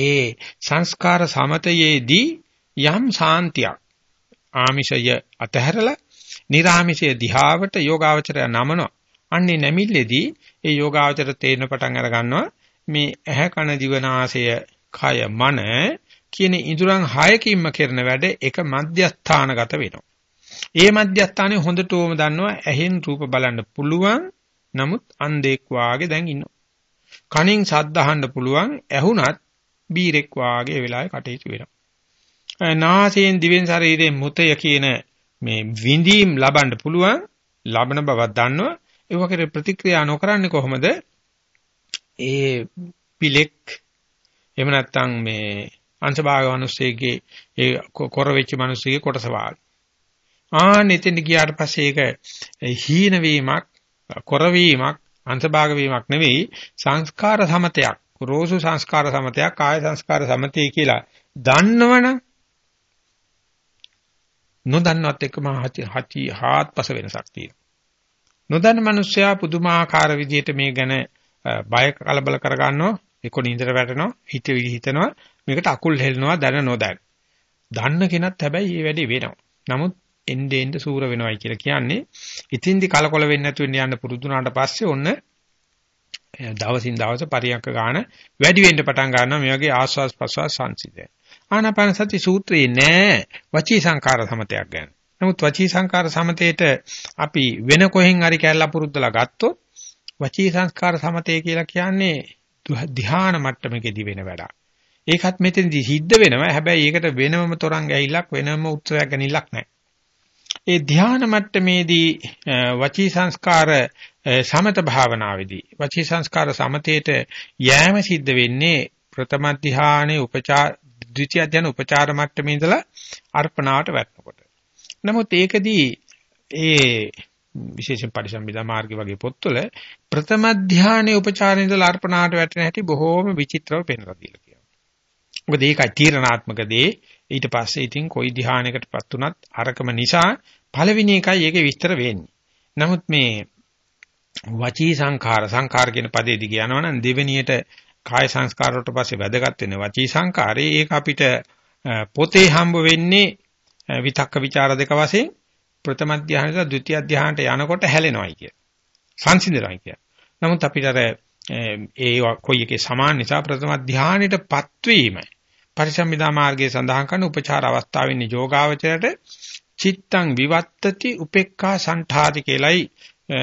A: ඒ සංස්කාර සමතයේදී යම් සාන්තියක් ආමිෂය අතහැරලා නිර්ආමිෂය දිහාවට යෝගාවචරය නමනවා. අන්නේ නැමිල්ලේදී ඒ යෝගාවචර තේරෙන පටන් අර ගන්නවා මේ ඇහැ කන දිවනාසය කය මන කියන ඉඳුරන් හයකින්ම කරන වැඩ එක මධ්‍යස්ථානගත වෙනවා. ඒ මධ්‍යස්ථානේ හොඳටම දන්නවා ඇහෙන් රූප බලන්න පුළුවන්. නමුත් අන්ධෙක් වාගේ දැන් ඉන්නවා. කනින් ශබ්ද අහන්න පුළුවන්. ඇහුණත් බීරෙක් වාගේ වෙලාවේ කටයුතු වෙනවා. නාසයෙන් දිවෙන් ශරීරයෙන් මුතය කියන මේ විඳීම් ලබන්න පුළුවන්. ලබන බවක් දන්නවා. ඒ වගේ ප්‍රතික්‍රියා නොකරන්නේ කොහොමද? ඒ පිලෙක් එහෙම නැත්නම් මේ අංශභාග මිනිස්සෙගේ ඒ කොර වෙච්ච මිනිස්සෙගේ කොටස වාගේ. ආන්න එතෙන් ගියාට පස්සේ ඒක හීන වීමක්, කොර වීමක්, අංශභාග වීමක් නෙවෙයි සංස්කාර සමතයක්. රෝසු සංස්කාර සමතයක්, කාය සංස්කාර සමතය කියලා දන්නවනම් නොදන්නවත් එක්කම හති හාත්පස වෙනසක් තියෙනවා. නොදන්න මිනිස්සයා පුදුමාකාර විදිහට මේ ගැන බය කලබල කරගන්නවා, එක්ක නින්දට වැටෙනවා, හිත හිතනවා, මේකට අකුල් හෙලනවා දැන නොදැන. දන්න කෙනත් හැබැයි මේ වැඩේ වෙනවා. නමුත් එන්නේ එන්නේ සූර වෙනවයි කියලා කියන්නේ. ඉතින්දි කලකොල වෙන්නේ නැතුව යන්න පුරුදුනාට පස්සේ ඔන්න දවසින් දවස පරියන්ක ගන්න වැඩි වෙන්න පටන් ගන්නවා මේ වගේ ආස්වාස් ප්‍රස්වාස් සංසිඳය. ආනාපාන සති සූත්‍රයේ නෑ වචී සංකාර සමතයක් ගැන. නමුත් වචී සංකාර සමතේට අපි වෙන කොහෙන් හරි කැල්ලා පුරුද්දලා ගත්තොත් වචී සංස්කාර සමතේ කියලා කියන්නේ ධ්‍යාන මට්ටමකදී වෙන වැඩක්. ඒකත් මෙතනදී සිද්ධ වෙනවා. හැබැයි ඒකට වෙනම තරංග ඇහිලක් වෙනම උත්සවයක් ගැනීමක් නැහැ. ඒ ධ්‍යාන මට්ටමේදී වචී සංස්කාර සමත භාවනාවේදී වචී සංස්කාර සමතේට යෑම සිද්ධ වෙන්නේ ප්‍රථම ධ්‍යානයේ උපචාර ද්විතිය ධ්‍යාන උපචාර මට්ටමේ ඉඳලා අර්පණාවට වැටෙනකොට. නමුත් ඒකදී ඒ විශේෂයෙන් පරිසම්බිදා මාර්ගය වගේ පොත්වල ප්‍රථම ධ්‍යානයේ උපචාරයේ ඉඳලා අර්පණාවට වැටෙන හැටි බොහෝම විචිත්‍රව පෙන්වලා දීලා කියනවා. මොකද ඒකයි තීරණාත්මක දේ. ඊට පස්සේ ඉතින් කොයි ධ්‍යානයකටපත් උනත් අරකම නිසා පළවෙනි එකයි ඒකේ විස්තර වෙන්නේ. නමුත් මේ වචී සංඛාර සංඛාර කියන පදේ දිග යනවනම් දෙවෙනියට කාය සංස්කාර වලට පස්සේ වැදගත් වෙන වචී සංඛාරේ ඒක අපිට පොතේ හම්බ වෙන්නේ විතක්ක ਵਿਚාර දෙක වශයෙන් ප්‍රථම ධානයට ද්විතිය ධානයට යනකොට හැලෙනවයි කිය. සංසිඳනවයි කිය. නමුත් අපිට අර ඒ කොයි එකේ සමාන නිසා ප්‍රථම ධානයටපත් වීම පරිසම්මිදා මාර්ගයේ සඳහන් කරන උපචාර අවස්ථාවෙන්නේ යෝගාවචරයට චිත්තං විවත්තති උපේක්ඛා සංඨාති කියලයි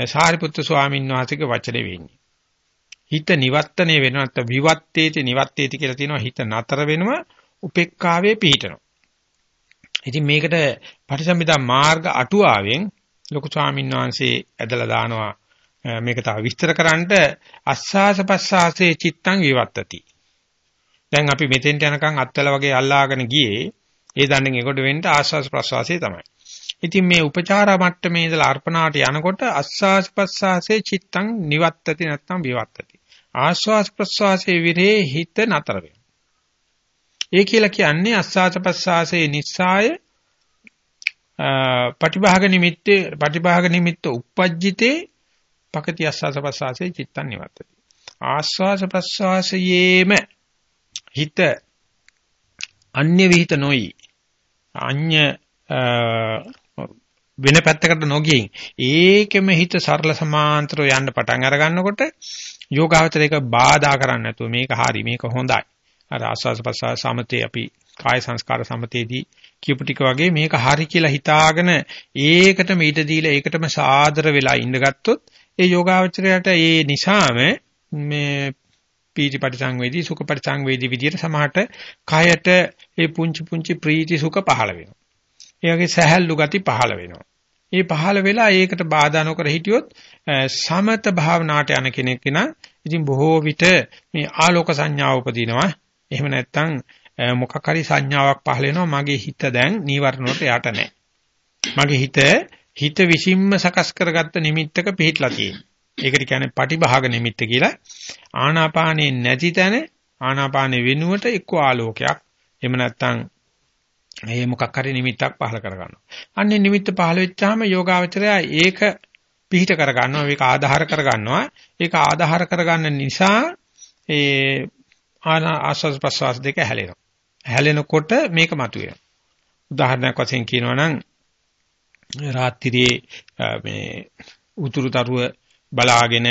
A: සාරිපුත්තු ස්වාමීන් වහන්සේගේ වචනේ වෙන්නේ. හිත නිවත්තනේ වෙන නැත්නම් විවත්තේති නිවත්තේති කියලා තියෙනවා හිත නතර වෙනවා උපේක්ඛාවේ පිහිටනවා. ඉතින් මේකට පටිසම්භිදා මාර්ග අටුවාවෙන් ලොකු ස්වාමීන් වහන්සේ ඇදලා දානවා මේක තව විස්තර කරන්නට අස්සාස පස්සාසේ චිත්තං විවත්තති. දැන් අපි මෙතෙන්ට යනකම් අත්වල වගේ අල්ලාගෙන ගියේ ඒ දණ්ඩෙන් එකොට වෙන්න ආස්වාස් ප්‍රස්වාසය තමයි. ඉතින් මේ උපචාර මට්ටමේ ඉඳලා අර්පණාට යනකොට අස්වාස් ප්‍රස්වාසයේ චිත්තං නිවත්තති නැත්නම් විවත්තති. ආස්වාස් ප්‍රස්වාසයේ විරේ හිත නතර වෙනවා. ඒ කියලා කියන්නේ අස්වාස් ප්‍රස්වාසයේ නිස්සාය පටිභාග නිමිත්තේ පටිභාග නිමිත්ත උපජ්ජිතේ පකති ආස්වාස ප්‍රසවාසයේ චිත්තං නිවත්තති. ආස්වාස ප්‍රසවාසයේම හිත අන්‍ය විහිත නොයි. අන්‍ය වෙන පැත්තකට නොගියින් ඒකෙම හිත සරල සමාන්තරව යන්න පටන් අර ගන්නකොට යෝගාවචරයක බාධා කරන්නේ නැතුව මේක හරි මේක හොඳයි. අර ආස්වාස ප්‍රසවාස සමතේ අපි කාය සංස්කාර සමතේදී කියපු ටික වගේ මේක හරි කියලා හිතාගෙන ඒකටම ඊට දීලා ඒකටම සාදර වෙලා ඉඳගත්තොත් ඒ යෝගාවචරයට ඒ නිසාම මේ පීති පරිසංවේදී සුඛ පරිසංවේදී විදියට සමහරට කයට ඒ පුංචි පුංචි ප්‍රීති සුඛ පහළ වෙනවා. ඒ වගේ සහැල්ලු ගති පහළ වෙනවා. ඒ පහළ වෙලා ඒකට බාධා නොකර හිටියොත් සමත භාවනාවට යන කෙනෙක් නා ඉතින් බොහෝ විට මේ ආලෝක සංඥාව උපදිනවා. එහෙම නැත්නම් මොකක් හරි සංඥාවක් පහළ වෙනවා මගේ හිත දැන් නීවරණ වලට යට නැහැ. මගේ හිත හිත විසින්ම සකස් කරගත්ත නිමිත්තක පිහිටලා තියෙනවා. ඒකට කියන්නේ පටිභාග නිමිත්ත කියලා. ආනාපානේ නැති තැන ආනාපානේ වෙනුවට එක්ක ආලෝකයක් එහෙම නැත්නම් මේ මොකක් හරි නිමිත්තක් පහල කර ගන්නවා. අන්නේ නිමිත්ත පහල වෙච්චාම යෝගාවචරය ඒක පිහිට කර ගන්නවා, ඒක ආධාර කර ගන්නවා. ඒක ආධාර කර ගන්න නිසා ඒ ආස්වාද ප්‍රසවාස දෙක හැලෙනවා. හැලෙනකොට මේක මතුවෙනවා. උදාහරණයක් වශයෙන් කියනවා නම් රාත්‍රියේ මේ උතුරුතරුව බලාගෙන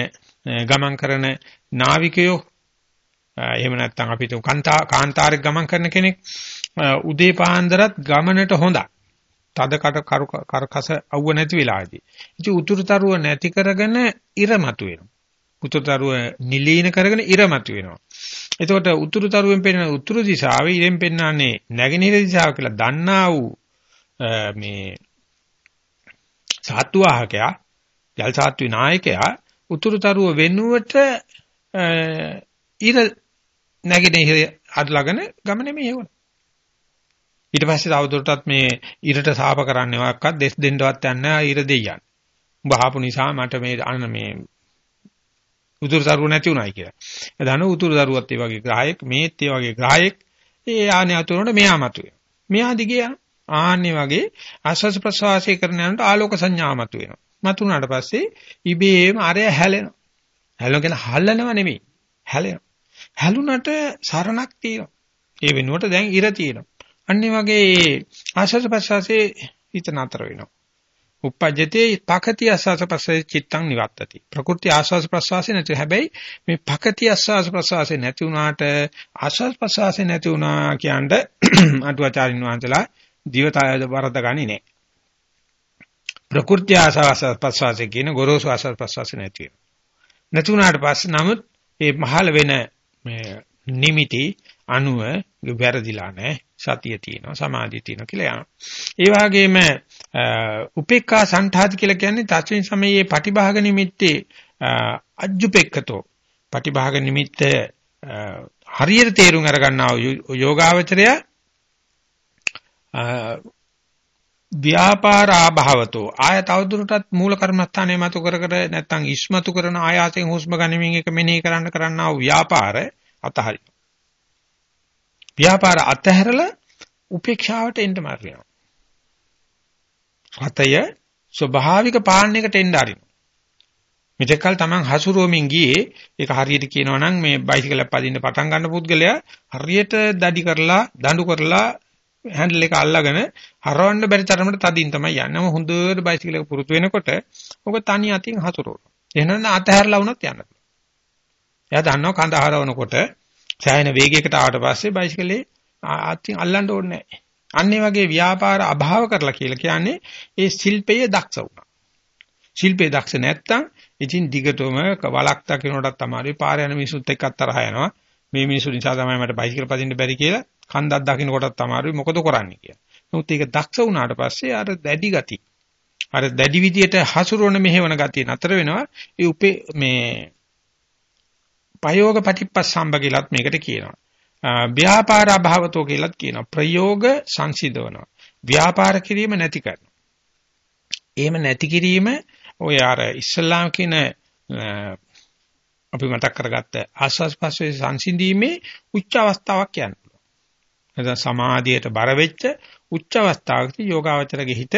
A: ගමන් කරන නාවිකයෝ එහෙම නැත්නම් අපිට කාන්තාරයක ගමන් කරන කෙනෙක් උදේ පාන්දරත් ගමනට හොඳයි. තද කට කරකස අවුව නැති වෙලාවේදී. ඉතින් උතුරුතරුව නැති කරගෙන ඉරමතු වෙනවා. උතුරුතරුව නිලීන කරගෙන ඉරමතු වෙනවා. එතකොට උතුරුතරුවෙන් පෙනෙන උතුරු දිශාවේ ඉරෙන් පෙන්වන්නේ නැගෙනහිර දිශාව කියලා දන්නා වූ මේ සාත්වාහකයා යල් සාත්වි නායකයා උතුරුතරුව වෙනුවට ඉර නැගෙනහිර අදලාගෙන ගමනේ මෙහෙවන. ඊට පස්සේ තවදුරටත් මේ ඉරට සාප කරන්නේවක්වත් දෙස් දෙන්නවත් යන්නේ ඉර දෙයියන්. උඹ ආපු නිසා මට මේ අන්න මේ උතුරු දරුව නැති උනායි කියලා. එදාන උතුරු දරුවත් ඒ වගේ ග්‍රහයෙක් මේත් ඒ වගේ ග්‍රහයෙක් ඒ ආනේ අතුරනට මෙයා මතුවේ. මෙයා දිගේ ආන්නේ වගේ ආස්වාද ප්‍රසවාසය කරන යනට ආලෝක සංඥා මතුවෙනවා. මතුනාට පස්සේ ඉබේම අරය හැලෙනවා. හැලෙනවා කියන හල්ලනව නෙමෙයි. හැලෙනවා. හැලුනට සරණක් තියෙනවා. ඒ වෙනුවට දැන් ඉර තියෙනවා. අන්නේ වගේ ආශස් ප්‍රසවාසයේ හිත නතර වෙනවා. උපජ්ජතේ පකති ආස්වාස ප්‍රසවාසයේ චිත්තං නිවත්තති. ප්‍රකෘති ආස්වාස ප්‍රසවාසයේ නැති හැබැයි මේ පකති ආස්වාස ප්‍රසවාසයේ නැති වුණාට ආස්වාස ප්‍රසවාසයේ නැති වුණා කියන්නේ අටුවාචාරින් වහන්සලා දිවතායද වරද ගන්නේ නැහැ. ප්‍රකෘති ආස්වාස ප්‍රසවාසයේ කියන ගොරෝසු ආස්වාස ප්‍රසවාසයේ නැති වෙනවා. නැති වුණාට පස්සේ නමුත් මේ මහල වෙන මේ නිමිති අනුව වැරදිලා නැහැ සතිය තියෙනවා සමාධිය තියෙනවා කියලා යනවා. ඒ වගේම උපේක්ඛා සංඨාති කියලා කියන්නේ තත්වින් සමයේ පටිභාග නිමිත්තේ අජ්ජුපෙක්කතෝ පටිභාග නිමිත්ත හරියට තේරුම් අරගන්නා යෝගාවචරය ව්‍යාපාරාභවතෝ ආය තවදුරටත් මූල කර්මස්ථානයේ මතු කර කර නැත්නම් ඉස්මතු කරන ආයාසයෙන් හුස්ම ගනිමින් එක මෙනෙහි කරන්න කරන්නා වූ ව්‍යාපාර අතහරි. ව්‍යාපාර අතහැරලා උපේක්ෂාවට එන්න මාර්ගයනවා. හතය ස්වභාවික පාලනයකට එන්න ආරිනවා. මෙතකල් Taman හසුරුවමින් ගියේ ඒක හරියට කියනවා නම් මේ බයිසිකලයක් පදින්න පටන් ගන්න පුද්ගලයා හරියට දඩි කරලා දඬු කරලා හැන්ඩල් එක අල්ලගෙන හරවන්න බැරි තරමට තදින් තමයි යන්නේ. හොඳට බයිසිකල් එක පුරුදු වෙනකොට ඔක තනි අතින් හසුරුවනවා. එහෙනම් අතහැරලා වුණත් යන්න පුළුවන්. එයා දන්නවා කඳ හරවනකොට සෑහෙන වේගයකට ආවට පස්සේ බයිසිකලේ අතින් අල්ලන්න ඕනේ නැහැ. අන්න වගේ ව්‍යාපාර අභාව කරලා කියලා කියන්නේ ඒ ශිල්පයේ දක්ෂ වුණා. ශිල්පයේ දක්ෂ නැත්තම් ඉතින් දිගටම වලක් දකින්නටත් තමයි පාර යන මිනිසුත් එක්ක අතරහ යනවා. මේ මිනිසු නිසා තමයි මට බයිසිකල් පදින්න බැරි කියලා කන්දක් දකින්න කොටත් තමයි මොකද කරන්නේ කියලා. නමුත් ඒක දක්ෂ වුණාට පස්සේ අර දැඩි ගති අර දැඩි විදියට හසුරුවන මෙහෙවන ගතිය නතර වෙනවා. ඒ උපේ මේ ප්‍රයෝග ප්‍රතිපස්සම්බ කියලාත් මේකට කියනවා. ව්‍යාපාර අභාවතෝ කියලාත් කියනවා. ප්‍රයෝග සංසිඳවනවා. ව්‍යාපාර කිරීම නැති කරනවා. එහෙම නැති කිරීම ඔය අර ඉස්ලාම් කියන අපි මතක් කරගත්ත ආස්වාස් පස්සේ සංසිඳීමේ උච්ච අවස්ථාවක් කියන්න පුළුවන්. නැත්නම් සමාධියට බර වෙච්ච උච්ච අවස්ථාවකදී යෝගාවචරගේ හිත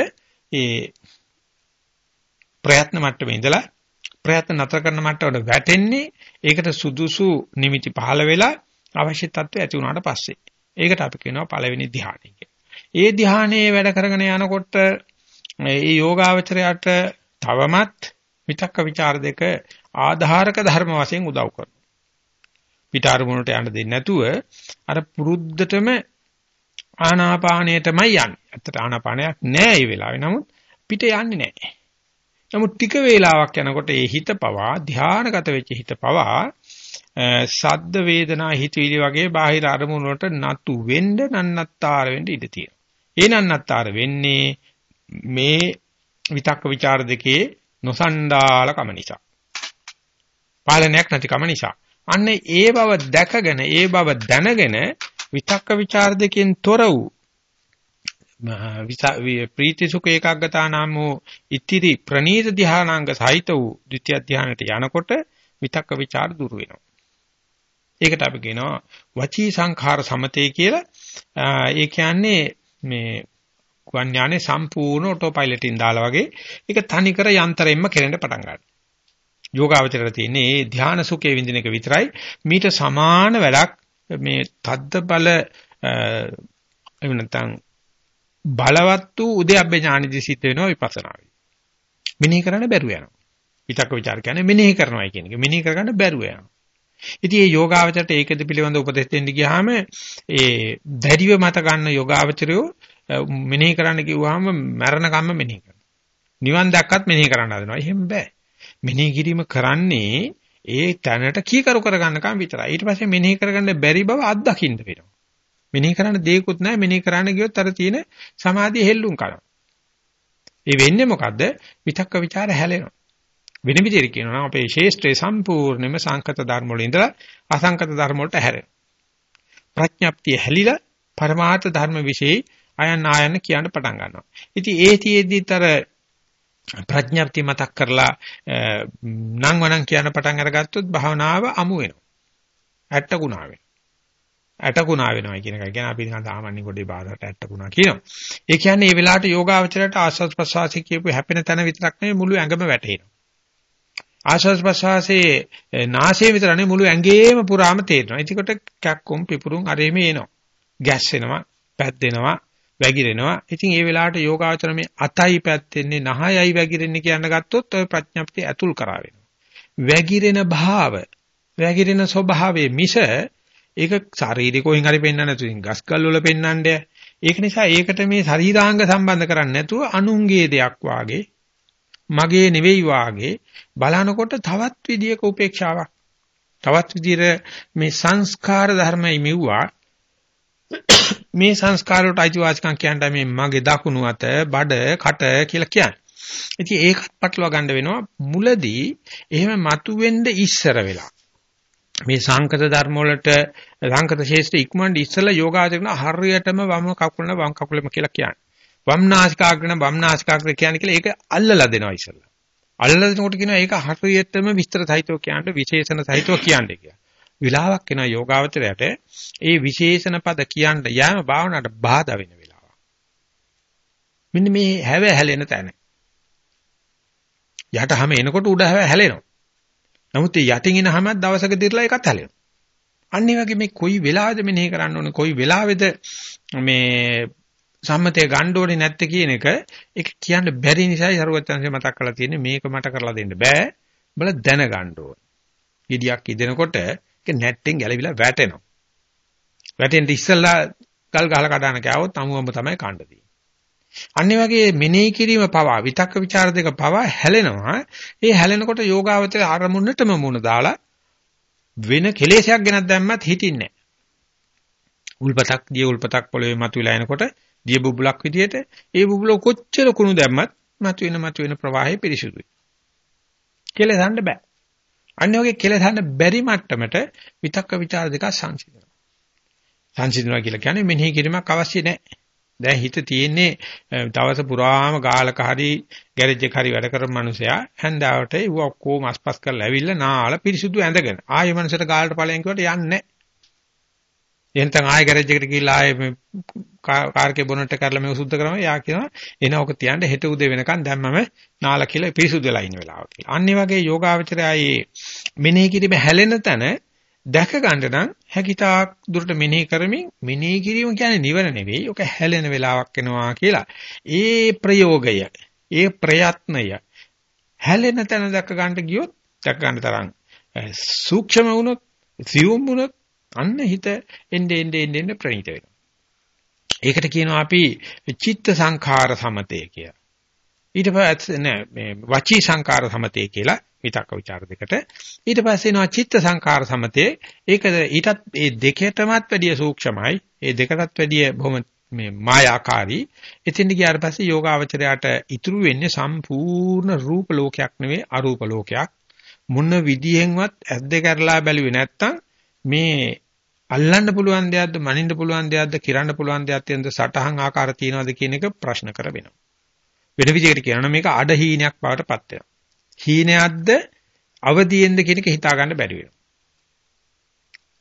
A: ඒ ප්‍රයත්න මට්ටමේ ඉඳලා ප්‍රයත්න නතර කරන මට්ටමට වැටෙන්නේ ඒකට සුදුසු නිමිති පහළ වෙලා අවශ්‍ය තත්ත්වය ඇති වුණාට පස්සේ. ඒකට අපි කියනවා පළවෙනි ධ්‍යානය කියලා. ඒ ධ්‍යානයේ වැඩ කරගෙන යනකොට මේ යෝගාවචරයට තවමත් විතක්ක ਵਿਚාර දෙක ආධාරක ධර්ම වශයෙන් උදව් කරනවා. පිටාරමුණට යන්න දෙන්නේ නැතුව අර පුරුද්දටම ආනාපානයටමයි යන්නේ. ඇත්තට ආනාපානයක් නෑ මේ වෙලාවේ. නමුත් පිට යන්නේ නෑ. නමුත් ටික වේලාවක් යනකොට ඒ හිත පවා ධානාගත වෙච්ච හිත පවා සද්ද වේදනා හිතවිලි වගේ බාහිර අරමුණු වලට නතු වෙන්න නන්නත්තර වෙන්න ඉඩ තියෙනවා. ඒ නන්නත්තර වෙන්නේ මේ විතක්ක ਵਿਚාර දෙකේ නොසණ්ඩාල කම නිසා. පාලනයක් නැති කම නිසා. අන්න ඒ බව දැකගෙන ඒ බව දැනගෙන විතක්ක ਵਿਚාර දෙකෙන් තොර වූ ප්‍රීති සුඛ ඒකාග්‍රතා නම් වූ ඉතිරි ප්‍රනීත ධානාංග සහිත වූ ද්විතිය ධානයට යනකොට විතක්ක ਵਿਚාර දුර වෙනවා. ඒකට අපි කියනවා වචී සංඛාර සමතේ කියලා. ඒ කියන්නේ මේ ගුවන් යානේ සම්පූර්ණ ඔටෝ පයිලට් එකෙන් දාලා වගේ ඒක තනිකර යන්ත්‍රයෙන්ම කෙරෙන්න පටන් ගන්නවා. යෝගාවචරයට තියෙන්නේ ඒ ධාන සුඛේ විඳින එක විතරයි. මීට සමාන වැඩක් මේ තද්ද බල එහෙම නැත්නම් බලවත් වූ උද්‍යප්පේ ඥානදි සිත් වෙනවා විපස්සනාවේ. මෙනෙහි කරන්න බැරුව යනවා. විතක්ක ਵਿਚාර කියන්නේ මෙනෙහි කරනවායි කියන එක. මෙනෙහි කරගන්න බැරුව යනවා. ඉතින් මේ යෝගාවචරයට ඒකද පිළිබඳ උපදෙස් දෙන්න ගියාම ඒ දැඩිව මත ගන්න යෝගාවචරයෝ මෙනෙහි කරන්න කිව්වහම මරණ කම්ම මෙනෙහි කරනවා. නිවන් දැක්කත් මෙනෙහි කරන්න හදනවා. එහෙම බෑ. මෙනෙහි කිරීම කරන්නේ ඒ තැනට කීකරු කරගන්නකම් විතරයි. ඊට පස්සේ මෙනෙහි කරගන්න බැරි බව අත්දකින්න වෙනවා. මෙනෙහි කරන්න දෙයක්වත් නැහැ. මෙනෙහි කරන්න ගියොත් අර තියෙන සමාධිය හෙල්ලුම් කරනවා. ඒ වෙන්නේ මොකද්ද? විතක්ක ਵਿਚාර හැලෙනවා. වෙන විදිහට කියනවා නම් අපේ ශේෂ්ත්‍රේ සම්පූර්ණයෙන්ම සංකත ධර්ම වල ඉඳලා අසංකත ධර්ම වලට හැරෙනවා. ප්‍රඥාප්තිය හැලිලා පරමාර්ථ ධර්ම વિશે අයන් ආයන් කියන්න පටන් ගන්නවා. ඉතින් ඒ තියේදීතර ප්‍රඥප්ති මතක් කරලා නම් වණන් කියන පටන් අරගත්තොත් භාවනාව අමු වෙනවා. ඇට්ටකුණා වෙනවා. ඇටකුණා වෙනවා කියන එක කියන්නේ අපි නිකන් සාමාන්‍ය කොටේ බාධාට ඇටකුණා කියනවා. ඒ කියන්නේ මේ වෙලාවට යෝගාවචරයට ආස්වාද ප්‍රසවාසී කියපු හැපෙන තැන විතරක් නෙවෙයි මුළු ඇඟම වැටෙනවා. ආස්වාද ප්‍රසවාසයේ නාසයේ විතර නෙවෙයි මුළු ඇඟේම පුරාම තේරෙනවා. ඒකට කැක්කුම් පිපුරුම් අරෙම එනවා. ගැස් වෙනවා, පැද්දෙනවා, වැగిරෙනවා. ඉතින් ඒ වෙලාවට යෝගාචර මේ අතයි පැත්තෙන්නේ නහයයි වැగిරෙන්නේ කියන ගත්තොත් ඔය ප්‍රඥප්තිය ඇතුල් කරා වෙනවා. වැగిරෙන භාව, වැగిරෙන ස්වභාවයේ මිස ඒක ශාරීරිකෝෙන් හරි පෙන්වන්න නැතු ඉතින් ගස්කල් වල පෙන්වන්න ඒක නිසා ඒකට මේ ශරීරාංග සම්බන්ධ කරන්නේ නැතුව අනුංගයේ දෙයක් වාගේ මගේ නෙවෙයි වාගේ බලනකොට තවත් විදියක උපේක්ෂාවක් තවත් විදියට මේ සංස්කාර ධර්මයි මෙව්වා මේ සංස්කාර වලට අයිතිවාසිකම් කියන්න මේ මගේ දකුණු අත, බඩ, කට කියලා කියන්නේ. ඉතින් ඒකත් පටලවා ගන්න වෙනවා මුලදී එහෙම මතුවෙන්න ඉස්සර වෙලා. මේ සංකත ධර්ම වලට සංකත ශේෂ්ඨ ඉක්මනට ඉස්සලා යෝගාචරණ හරියටම වම කකුලන වම් කකුලම කියලා කියන්නේ. වම් නාසිකාග්‍රණ වම් නාසිකාග්‍රණ කියන්නේ කියලා ඒක අල්ලලා දෙනවා ඉස්සලා. අල්ලලා දෙනකොට කියනවා ඒක හරියටම විස්තර සහිතව කියන්න විශේෂණ සහිතව කියන්නේ කියලා. විලාවක් එනවා යෝගාවචරයට ඒ විශේෂණ පද කියන්න යෑම භාවනාවට බාධා වෙන වෙලාව. මෙන්න මේ හැව හැලෙන තැන. යටහම එනකොට උඩ හැව හැලෙනවා. නමුත් යටින් එන හැමත් දවසක දිර්ලා එකත් හැලෙනවා. අන්න ඒ වගේ මේ කොයි වෙලාවෙද මෙනෙහි කරන්න ඕනේ කොයි වෙලාවෙද මේ සම්මතය ගන්න ඕනේ නැත්තේ කියන එක ඒක කියන්න බැරි නිසායි සරුවචන්සේ මතක් කරලා තියෙන්නේ මේක මට කරලා දෙන්න බෑ. බල දැනගන්න ඕනේ. gediyak ඉදෙනකොට ඒක නැට්ටෙන් ගැලවිලා වැටෙනවා. වැටෙන්න ඉස්සෙල්ලා ගල් ගහලා කඩන කෑවොත් අමුඹ තමයි කන්න තියෙන්නේ. අනිත් වගේ මෙනෙහි කිරීම පවා විතක්ක ਵਿਚාර දෙක පවා හැලෙනවා. ඒ හැලෙනකොට යෝගාවචර ආරමුණටම මුණ දාලා වෙන කෙලෙසයක් ගෙනත් දැම්මත් හිතින්නේ නැහැ. උල්පතක් දිය උල්පතක් පොළවේ මතුවලා එනකොට දිය බුබුලක් විදියට ඒ බුබුල කොච්චර කුණු දැම්මත් මතුවෙන මතුවෙන ප්‍රවාහය පිරිසුදුයි. කෙලෙසන්න බෑ. අන්න වගේ කෙලසන්න බැරි මට්ටමට විතක්ක ਵਿਚාර දෙක සංසිඳනවා. සංසිඳනවා කියලා කියන්නේ මෙනෙහි කිරීමක් අවශ්‍ය නැහැ. දැන් හිත තියෙන්නේ දවස පුරාම ගාලක හරි ගෑරේජ් එක හරි වැඩ කරන මිනිසයා හැන්දාවට ඌ ඔක්කොම අස්පස් කරලා ඇවිල්ලා නාල පිරිසුදු ඇඳගෙන ආයෙ මනසට ගාලට ඵලයන් කිව්වට යන්නේ නැහැ. එහෙනම් ආයෙ ගෑරේජ් එකට ගිහිල්ලා ආයෙ මේ කාර් එකේ බොනට් එක කරලා මේක සුද්ධ කරනවා. යා කියනවා එන ඔක තියන්න හෙට උදේ වෙනකන් දැන් මම නාලා කියලා පිරිසුදු වෙලා ඉන්න වෙලාව කියලා. අන්න ඒ වගේ යෝගාවචරය ආයේ මෙනෙහි කිරීම හැලෙන තැන දැක ගන්න නම් හැකිතාක් දුරට මෙනෙහි කරමින් මෙනෙහි කිරීම කියන්නේ නිවන නෙවෙයි. ඔක හැලෙන වෙලාවක් එනවා කියලා. ඒ ප්‍රයෝගය, ඒ ප්‍රයත්නය හැලෙන තැන දැක ගන්න ගියොත් දැක ගන්න තරම් සූක්ෂම වුණොත්, සියුම් වුණොත් අන්න හිත එන්නේ එන්නේ එන්නේ ප්‍රණීත වෙනවා. ඒකට කියනවා අපි චිත්ත සංඛාර සමතය කියලා. ඊට පස්සේ නෑ මේ වචී සංඛාර සමතය කියලා විතක්ක ਵਿਚාර දෙකට. ඊට පස්සේ එනවා චිත්ත සංඛාර සමතේ. ඒක ඊටත් ඒ දෙකටමත් වැඩිය සූක්ෂමයි. ඒ දෙකටත් වැඩිය බොහොම මේ මායාකාරී. එතින් ගියාට පස්සේ යෝගාවචරයට ඉතුරු වෙන්නේ සම්පූර්ණ රූප ලෝකයක් නෙවෙයි අරූප ලෝකයක්. මොන විදියෙන්වත් ඇස් දෙක අරලා බැලුවේ නැත්තම් මේ අල්ලන්න පුළුවන් දෙයක්ද මනින්න පුළුවන් දෙයක්ද කිරන්න පුළුවන් දෙයක්ද සටහන් ආකාර තියනවාද කියන එක ප්‍රශ්න කර වෙනවා. වෙන විදිහකට කියනවා මේක අඩ හීනයක් බවට පත් වෙනවා. හීනයක්ද අවදියෙන්ද කියන එක හිතා ගන්න බැරි වෙනවා.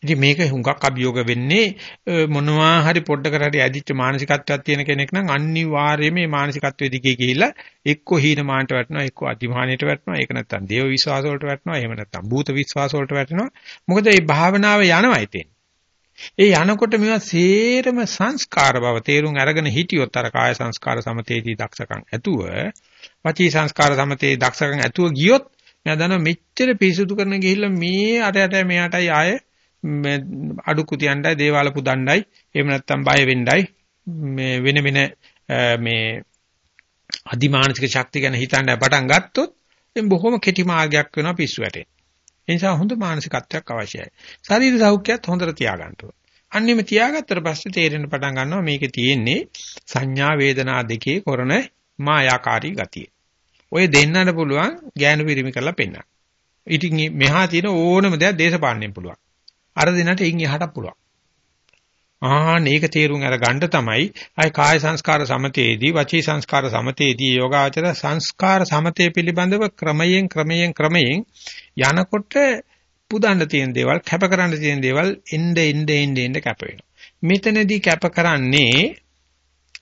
A: ඉතින් මේක හුඟක් අභියෝග වෙන්නේ මොනවා හරි පොඩ්ඩකට හරි ඇදිච්ච මානසිකත්වයක් තියෙන කෙනෙක් නම් අනිවාර්යයෙන්ම මේ මානසිකත්වයේ දිගේ ගිහිල්ලා එක්ක හීන මානට වැටෙනවා එක්ක අධිමානයට වැටෙනවා ඒක නැත්තම් දේව විශ්වාස වලට වැටෙනවා එහෙම නැත්තම් භූත විශ්වාස වලට වැටෙනවා මොකද මේ භාවනාව යනවා ඉතින් ඒ යනකොට මේවා සේරම සංස්කාර බව තේරුම් අරගෙන හිටියොත් අර කාය සංස්කාර සමතේදී දක්ෂකම් ඇතුව වචී සංස්කාර සමතේ දක්ෂකම් ඇතුව ගියොත් මම දන්නවා මෙච්චර පිරිසුදු කරන ගිහිල්ලා මේ අරයට මෙයාටයි ආය අඩු කුතියණ්ඩයි දේවාල පුදණ්ඩයි එහෙම නැත්නම් බය වෙන්නයි මේ වෙන වෙන මේ අධිමානසික ශක්තිය ගැන හිතන්න පටන් ගත්තොත් එම් බොහොම කෙටි මාර්ගයක් වෙනවා පිස්සු වැටෙන්න. ඒ නිසා හොඳ මානසිකත්වයක් අවශ්‍යයි. ශරීර සෞඛ්‍යයත් හොඳට තියාගන්න ඕන. අන්නෙම තියාගත්තට පස්සේ තේරෙන්න පටන් ගන්නවා මේකේ තියෙන්නේ සංඥා වේදනා දෙකේ කරන මායාකාරී ගතිය. ඔය දෙන්නට පුළුවන් ඥාන පිරිමි කරලා පෙන්නන්න. ඉතින් මෙහා තියෙන ඕනම දෙයක් දේශපාලනයෙන් පුළුවන්. අර දිනට ඉන් එහාට පුළුවන්. ආහන ඒක තේරුම් අර ගන්න තමයි අය කාය සංස්කාර සමතේදී වචී සංස්කාර සමතේදී යෝගාචර සංස්කාර සමතේ පිළිබඳව ක්‍රමයෙන් ක්‍රමයෙන් ක්‍රමයෙන් යනකොට පුදන්න තියෙන දේවල් කැප කරන්න තියෙන දේවල් එnde එnde එnde එnde කැප වෙනවා. මෙතනදී කැප කරන්නේ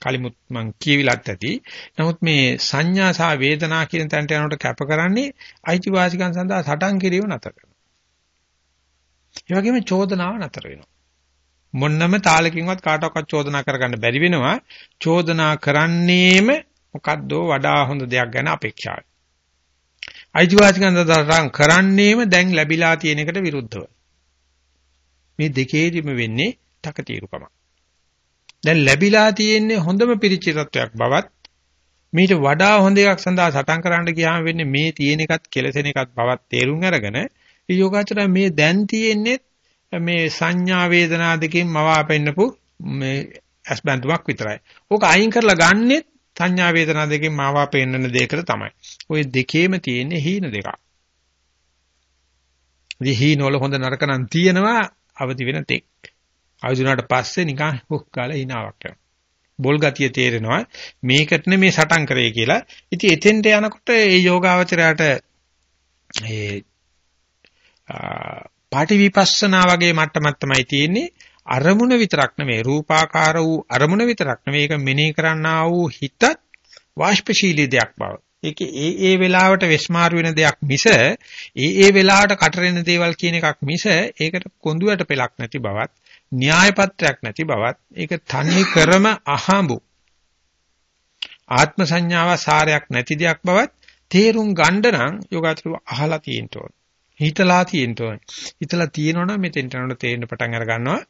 A: කලිමුත් මං කියවිලත් ඇති. නමුත් මේ සංඥා සහ වේදනා කියන තැනට යනකොට කැප කරන්නේ අයිතිවාසිකම් සඳහා සටන් කිරීම නතර කරනවා. ඒ වගේම චෝදනාව නතර වෙනවා. මොන්නම තාලකින්වත් කාටවත් චෝදනා කරගන්න බැරි වෙනවා. චෝදනා කරන්නේම මොකද්ද වඩා හොඳ දෙයක් ගැන අපේක්ෂාවයි. අයිතිවාසිකම් දතරම් කරන්නේම දැන් ලැබිලා තියෙන එකට විරුද්ධව. මේ දෙකේදිම වෙන්නේ තකතිරුකම. දැන් ලැබිලා තියෙන්නේ හොඳම පිරිච්ච තත්වයක් බවත් මීට වඩා හොඳ එකක් සඳහා සටන් කරන්න ගියාම වෙන්නේ මේ තියෙන එකත් කෙලසෙන එකත් බවත් තේරුම් අරගෙන යෝගාචරය මේ දැන් තියෙන්නේ මේ සංඥා වේදනා දෙකෙන් මවා පෙන්නපු මේ ඇස්බන්තුමක් විතරයි. ඕක අයින් කරලා ගන්නෙත් සංඥා වේදනා දෙකෙන් මාවා පෙන්නන දෙයකට තමයි. ওই දෙකේම තියෙන්නේ හීන දෙකක්. ඉතින් හීන වල හොඳ නරක නම් තියෙනවා අවදි වෙන තෙක්. අවදිුණාට පස්සේ නිකන් හුක් කාලා hinaවක් යනවා. බොල් ගතිය තේරෙනවා මේකට මේ සටන් කරේ කියලා. ඉතින් එතෙන්ට යනකොට ඒ යෝගාවචරයට ඒ පාටි විපස්සනා වගේ මට්ටමක් තමයි තියෙන්නේ. අරමුණ විතරක් නෙමෙයි රූපාකාර වූ අරමුණ විතරක් නෙමෙයි ඒක මෙනෙහි කරන්නා වූ හිතත් වාෂ්පශීලී දෙයක් බව. ඒකේ ඒ ඒ වෙලාවට වෙස්මාරු වෙන දෙයක් මිස ඒ ඒ වෙලාවට කටරෙන දේවල් කියන එකක් මිස ඒකට කොඳුයට පෙලක් නැති බවත් න්‍යාය පත්‍රයක් නැති බවත් ඒක තනි කරම අහඹු ආත්ම සංඥාව සාරයක් නැති දෙයක් බවත් තේරුම් ගන්න නම් යෝගාචරය අහලා තියෙන්න ඕන. හිතලා තියෙන්න ඕනේ. හිතලා තියෙනවනම් මෙතෙන්ට යනකොට තේරෙන්න පටන් අර ගන්නවා.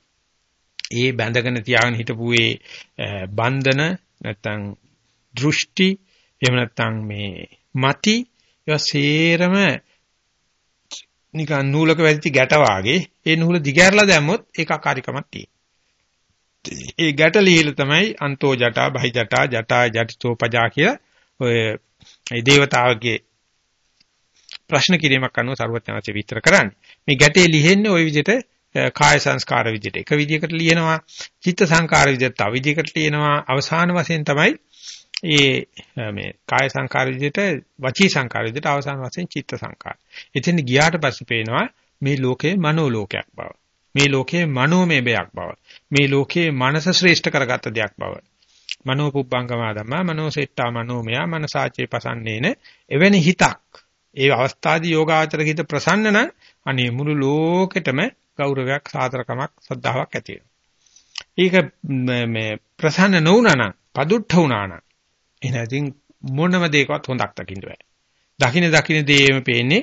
A: ඒ බැඳගෙන තියාගෙන හිටපු ඒ බන්ධන නැත්තම් දෘෂ්ටි එහෙම නැත්තම් මේ mati ඒවා සේරම නිකන් නූලක වැදිච්ච ගැට වාගේ ඒ නූල දිගහැරලා දැම්මොත් ඒකාකාරීකමක් තියෙනවා. ඒ ගැට ලිහිල තමයි අන්තෝ ජටා බහි ජටා ජටා ජටිතෝ පජා කියලා ඔය ඒ దేవතාවගේ ප්‍රශ්න කිරීමක් අනුව සරුවත්යන්සේ විස්තර කරන්නේ. මේ ගැටේ ලිහෙන්නේ ওই විදිහට කාය සංස්කාර විදිහට. එක විදිහකට ලියනවා, චිත්ත සංකාර විදිහට තව විදිහකට ලියනවා. අවසාන වශයෙන් තමයි ඒ මේ කාය සංකාර විදිහට වචී සංකාර විදිහට අවසාන වශයෙන් චිත්ත සංකාර. එතෙන් ගියාට පස්සේ පේනවා මේ ලෝකේ මනෝ ලෝකයක් බව. මේ ලෝකයේ මනෝමය බයක් බව. මේ ලෝකයේ මනස ශ්‍රේෂ්ඨ කරගත්ත දෙයක් බව. මනෝ පුබ්බංගමා ධම්මා මනෝසෙට්ටා මනෝමය මනසාචේ පසන්නේන එවැනි හිතක් ඒ අවස්ථාදී යෝගාචර හිත ප්‍රසන්න නම් අනේ මුළු ලෝකෙටම ගෞරවයක් සාතරකමක් සද්ධාාවක් ඇති ඒක මේ ප්‍රසන්න නොවුනා නම් පදුට්ඨ වුණා නම් එහෙනම් මොනම දෙයකවත් හොඳක් දකින්න බෑ. දකින්න දකින්න දේම පේන්නේ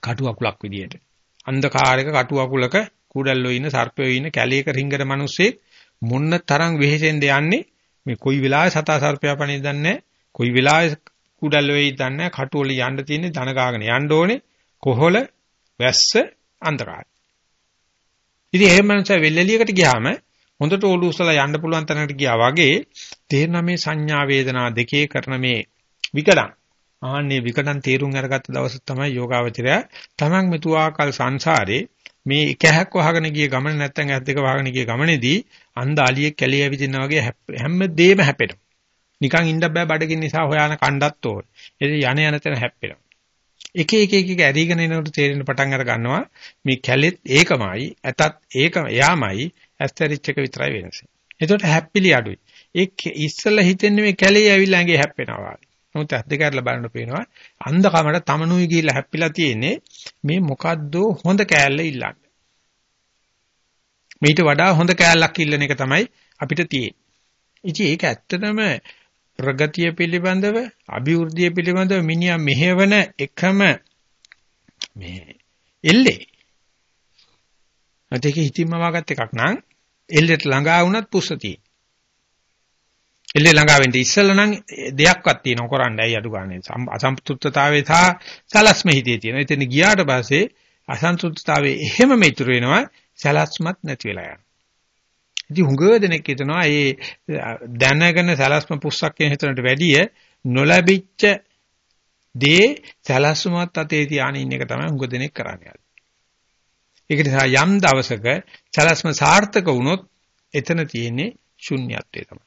A: කටු අකුලක් විදියට. අන්ධකාරයක කටු අකුලක කුඩල්ලෝ ඉන්න සර්පයෝ ඉන්න කැලේක රිංගන මිනිස්සේ මොන්න තරම් වෙහෙසෙන්ද යන්නේ මේ කොයි වෙලාවෙ සතා සර්පයා පණේ දන්නේ කොයි වෙලාවෙ කුඩල්ලෝ වෙයි දන්නේ කටු වල යන්න තියෙන්නේ ධන ගාගෙන යන්න ඕනේ කොහොල වැස්ස අන්ධකාරය. ඉතින් එහෙම මනස වෙල්ෙලියකට ගියාම හොඳට ඔලු උස්සලා යන්න පුළුවන් තැනකට ගියා වගේ තේරෙන මේ සංඥා වේදනා දෙකේ කරන මේ විකඩම් ආන්නේ විකඩම් තේරුම් අරගත්ත දවස තමයි යෝගාවචරය තමන් මෙතුආකල් සංසාරේ මේ එකහැක් වහගෙන ගිය ගමන නැත්තම් ඇස් දෙක වහගෙන ගිය ගමනේදී අන්ධ අලියෙක් කැලිය ඇවිදිනා වගේ හැමදේම හැපෙනවා. නිකන් ඉන්න බෑ බඩගින්න නිසා හොයාන කණ්ඩත් ඕන. ඒ යන යන තැන හැප්පෙනවා. එක එක එක එක ඇරිගෙන එනකොට තේරෙන පටන් අර ගන්නවා මේ කැලෙත් ඒකමයි ඇතත් ඒකම එයාමයි ඇස්තරිච් එක විතරයි වෙනස. එතකොට හැප්පිලි අඩුයි. ඒ ඉස්සෙල්ලා හිතෙන්නේ මේ කැලේ ඇවිල්ලා ඇඟේ හැප්පෙනවා. නමුත් ඇස් දෙක අරලා බලන්න පේනවා අන්ධකමට තමනුයි ගිහිල්ලා හැප්පිලා තියෙන්නේ මේ මොකද්ද හොඳ කෑල්ල ඉල්ලන්න. මේිට වඩා හොඳ කෑල්ලක් ඉල්ලන එක තමයි අපිට තියෙන්නේ. ඉතින් ඒක ඇත්තටම ප්‍රගතිය පිළිබඳව, අභිවෘද්ධිය පිළිබඳව මිනිහා මෙහෙවන එකම මේ එල්ලේ. අතේක හිතින්ම වාගත් එකක් නං එල්ලේට ළඟා වුණත් පුස්ස තියෙන. එල්ලේ ළඟා වෙන්න ඉස්සෙල්ලා නම් දෙයක්වත් තියෙනව කරන්නයි අඩු ගන්න. අසම්පූර්ණතාවයේ සහ සලස්ම හිතේ තියෙන. එතන ගියාට පස්සේ අසන්තුෂ්ඨතාවයේ එහෙමම ඉතුරු වෙනවා සලස්මත් නැති වෙලා යනවා. ඉතින් හුඟ දෙනෙක් හිතනවා මේ දැනගෙන සලස්ම පුස්සක් කියන හිතනට වැඩිය නොලැබිච්ච දේ සලස්මත් අතේ තියාගෙන ඉන්න එක තමයි හුඟ දෙනෙක් කරන්නේ. ඒක නිසා යම් දවසක සලස්ම සාර්ථක වුණොත් එතන තියෙන්නේ ශුන්‍යත්වය තමයි.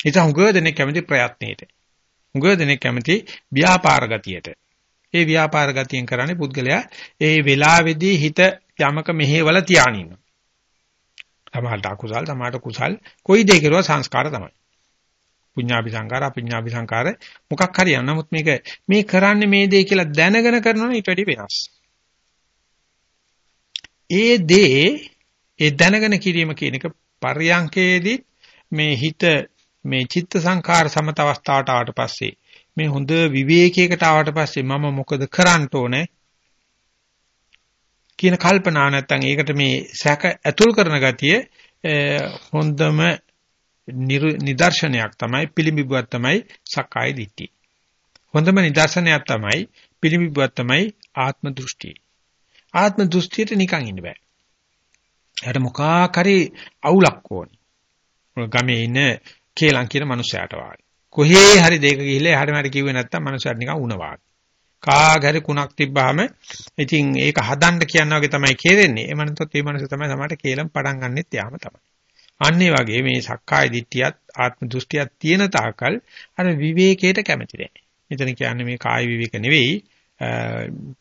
A: ඒක හුඟ දෙනෙක් කැමති ප්‍රයත්නයේට. හුඟ දෙනෙක් කැමති ව්‍යාපාර ගතියට. ඒ ව්‍යාපාර ගතියෙන් කරන්නේ පුද්ගලයා ඒ වෙලාවේදී හිත යමක මෙහෙවල තියාගෙන ඉන්නවා. සමහරට අකුසල් සමහරට කුසල් කොයි දෙයක් කරුවා සංස්කාර තමයි. පුඤ්ඤාපි සංකාර අපුඤ්ඤාපි සංකාර මොකක් හරි යන නමුත් මේක මේ කරන්නේ මේ දේ කියලා දැනගෙන කරනවනේ ඊට වැඩි වෙනස්. ඒ දේ ඒ දැනගෙන කිරීම කියන එක පර්යංකයේදී මේ හිත මේ චිත්ත සංකාර සමත අවස්ථාවට ආවට පස්සේ මේ හොඳ විවේකයකට ආවට පස්සේ මම මොකද කරන්න ඕනේ කියන කල්පනා නැත්තම් ඒකට මේ සැක ඇතුල් කරන ගතිය හොඳම නිදර්ශනයක් තමයි පිළිඹුවක් තමයි සක්කාය දිට්ඨිය. හොඳම නිදර්ශනයක් තමයි පිළිඹුවක් තමයි ආත්ම දෘෂ්ටිය. ආත්ම දෘෂ්ටියට නිකන් ඉන්න බෑ. එයාට මොකක් හරි අවුලක් ඕනි. ගමේ ඉන්න කේලම් කියන මනුස්සයාට වාගේ. කොහේ හරි දෙයක ගිහිල්ලා එහාට මෙහාට කිව්වේ නැත්තම් මනුස්සයාට නිකන් උණ වාගේ. කාගරි කුණක් තිබ්බාම ඉතින් ඒක හදන්න කියනවා වගේ තමයි කෙරෙන්නේ. ඒ මනසත් ඒ මනස තමයි සමහරට කේලම් පටන් ගන්නෙත් යාම තමයි. අන්නේ වගේ මේ සක්කාය දිට්ඨියත් ආත්ම දෘෂ්ටියත් තියෙන තාකල් අර විවේකයට කැමති නැහැ. මෙතන කියන්නේ මේ කාය විවේක නෙවෙයි,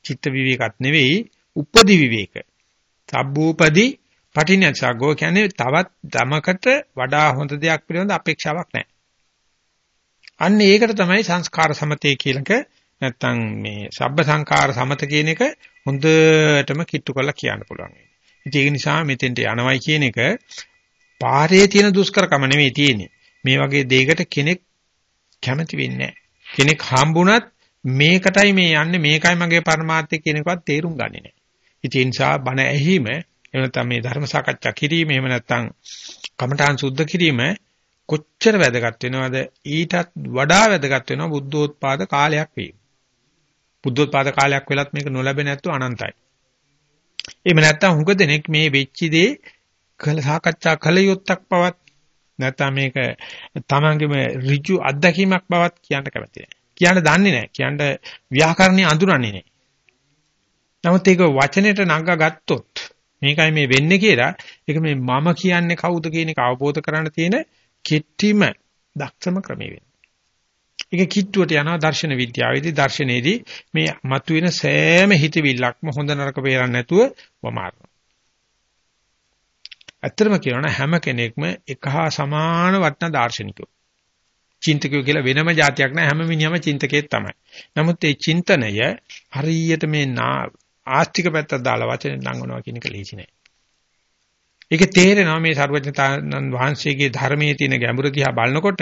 A: චිත්ත විවේකත් නෙවෙයි, උපදි විවේක. සබ්බූපදි පටිනසගෝ කියන්නේ තවත් ධමකට වඩා හොඳ දෙයක් පිළිබඳ අපේක්ෂාවක් නැහැ. අන්න ඒකට තමයි සංස්කාර සමතේ කියලක නැත්තම් මේ සබ්බ සංකාර සමත කියන එක හොඳටම කිට්ටු කරලා කියන්න පුළුවන්. ඉතින් ඒක නිසා මෙතෙන්ට යනවයි කියන එක පාරේ තියෙන දුෂ්කරකම නෙමෙයි තියෙන්නේ. මේ වගේ දෙයකට කෙනෙක් කැමති වෙන්නේ කෙනෙක් හම්බුණත් මේකටයි මේ යන්නේ මේකයි මගේ පරමාර්ථය කියන එකවත් තේරුම් ගන්නේ නැහැ. ඉතින් ඒ නිසා බණ ඇහිම එහෙම නැත්නම් මේ ධර්ම සාකච්ඡා කිරීම එහෙම නැත්නම් කමඨාන් සුද්ධ කිරීම කොච්චර වැදගත් වෙනවද ඊටත් වඩා වැදගත් වෙනවා බුද්ධෝත්පාද කාලයක් වීම. බුද්ධෝත්පාද කාලයක් වෙලත් මේක නොලැබෙන්නේ නැත්තු අනන්තයි. එහෙම නැත්නම් හුඟ දෙනෙක් මේ වෙච්ච දේ කළ සාකච්ඡා කළ යුත්තක් බවත් නැත්නම් මේක තමන්ගේම ඍජු අත්දැකීමක් බවත් කියන්න කැමති නැහැ. කියන්න දන්නේ නැහැ. කියන්න ව්‍යාකරණي අඳුරන්නේ නැහැ. නමුත් ඒක වචනෙට නංගා ගත්තොත් මේකයි මේ වෙන්නේ කියලා ඒක මේ මම කියන්නේ කවුද කියන එක අවබෝධ කරගන්න තියෙන කෙටිම දක්ෂම ක්‍රමය වෙනවා. ඒක කිට්ටුවට යනවා දර්ශන විද්‍යාවේදී දර්ශනයේදී මේ මතුවෙන සෑම හිතවිල්ලක්ම හොඳ නරක බේරන්න නැතුව වමාරනවා. ඇත්තම කියනවා හැම කෙනෙක්ම එක හා සමාන වටන දාර්ශනිකයෝ. චින්තකයෝ කියලා වෙනම જાතියක් නැහැ හැම මිනිහම චින්තකයෙක් තමයි. නමුත් මේ චින්තනය හරියට මේ ආස්තික පැත්තට දාලා වචනේ නංගනවා කියන එක ලේසි නෑ. ඒක තේරෙනවා මේ සර්වඥතානන් වහන්සේගේ ධර්මයේ තියෙන ගැඹුර දිහා බලනකොට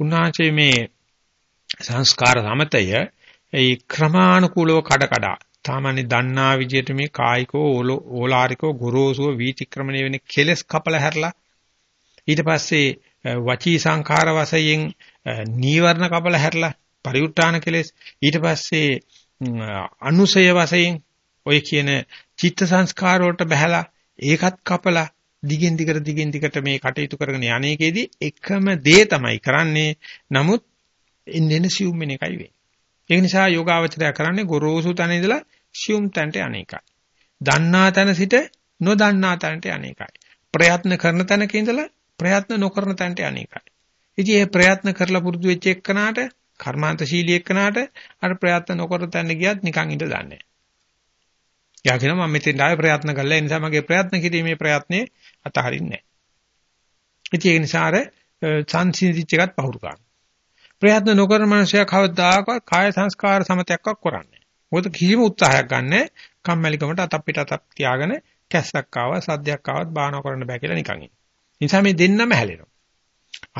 A: උන්වහන්සේ මේ සංස්කාර සමතය ඒ ක්‍රමානුකූලව කඩ කඩ සාමාන්‍ය දන්නා විදියට මේ කායිකෝ ඕලාරිකෝ ගොරෝසුව වීතික්‍රමණය වෙන කෙලස් කපල හැරලා ඊට පස්සේ වචී සංඛාර වශයෙන් නීවරණ කපල හැරලා පරිඋත් ทาน කෙලස් ඊට පස්සේ අනුසය වශයෙන් ඔය කියන චිත්ත සංස්කාර වලට බහැලා ඒකත් කපලා දිගින් දිගට දිගින් දිගට මේ කටයුතු කරගෙන යන්නේකේදී එකම දේ තමයි කරන්නේ. නමුත් එන්නේ සියුම් වෙන එකයි වෙන්නේ. ඒ නිසා යෝගාවචරය කරන්නේ ගොරෝසු තැන ඉඳලා සියුම් තැනට අනේකයි. දන්නා තැන සිට නොදන්නා තැනට අනේකයි. ප්‍රයත්න කරන තැනක ඉඳලා ප්‍රයත්න නොකරන තැනට අනේකයි. ඉතින් මේ ප්‍රයත්න කරලා පුරුදු වෙච්ච එක්කනාට කර්මාන්තශීලී එක්කනාට අර ප්‍රයත්න නොකර තැන ගියත් නිකන් ඉඳ දන්නේ නැහැ. යා කියනවා මම මෙතෙන් ආයෙ ප්‍රයත්න කළා ඒ නිසා මගේ ප්‍රයත්න කිරීමේ ප්‍රයත්නේ අතහරින්නේ නැහැ. ඉතින් ඒ නිසා අර සංසිඳිච්ච එකත් පහුරු ගන්න. ප්‍රයත්න නොකරන මනුස්සයා කවදාකවත් කාය සංස්කාර සමතයක්වත් කරන්නේ නැහැ. මොකද කිසිම උත්සාහයක් ගන්නෑ කම්මැලිකමට අතක් පිට අතක් තියාගෙන කැස්සක් ආවා සද්දයක් ආවත් බාහනා කරන්න බෑ කියලා නිකන් ඉන්න. නිසා මේ දෙන්නම හැලෙනවා.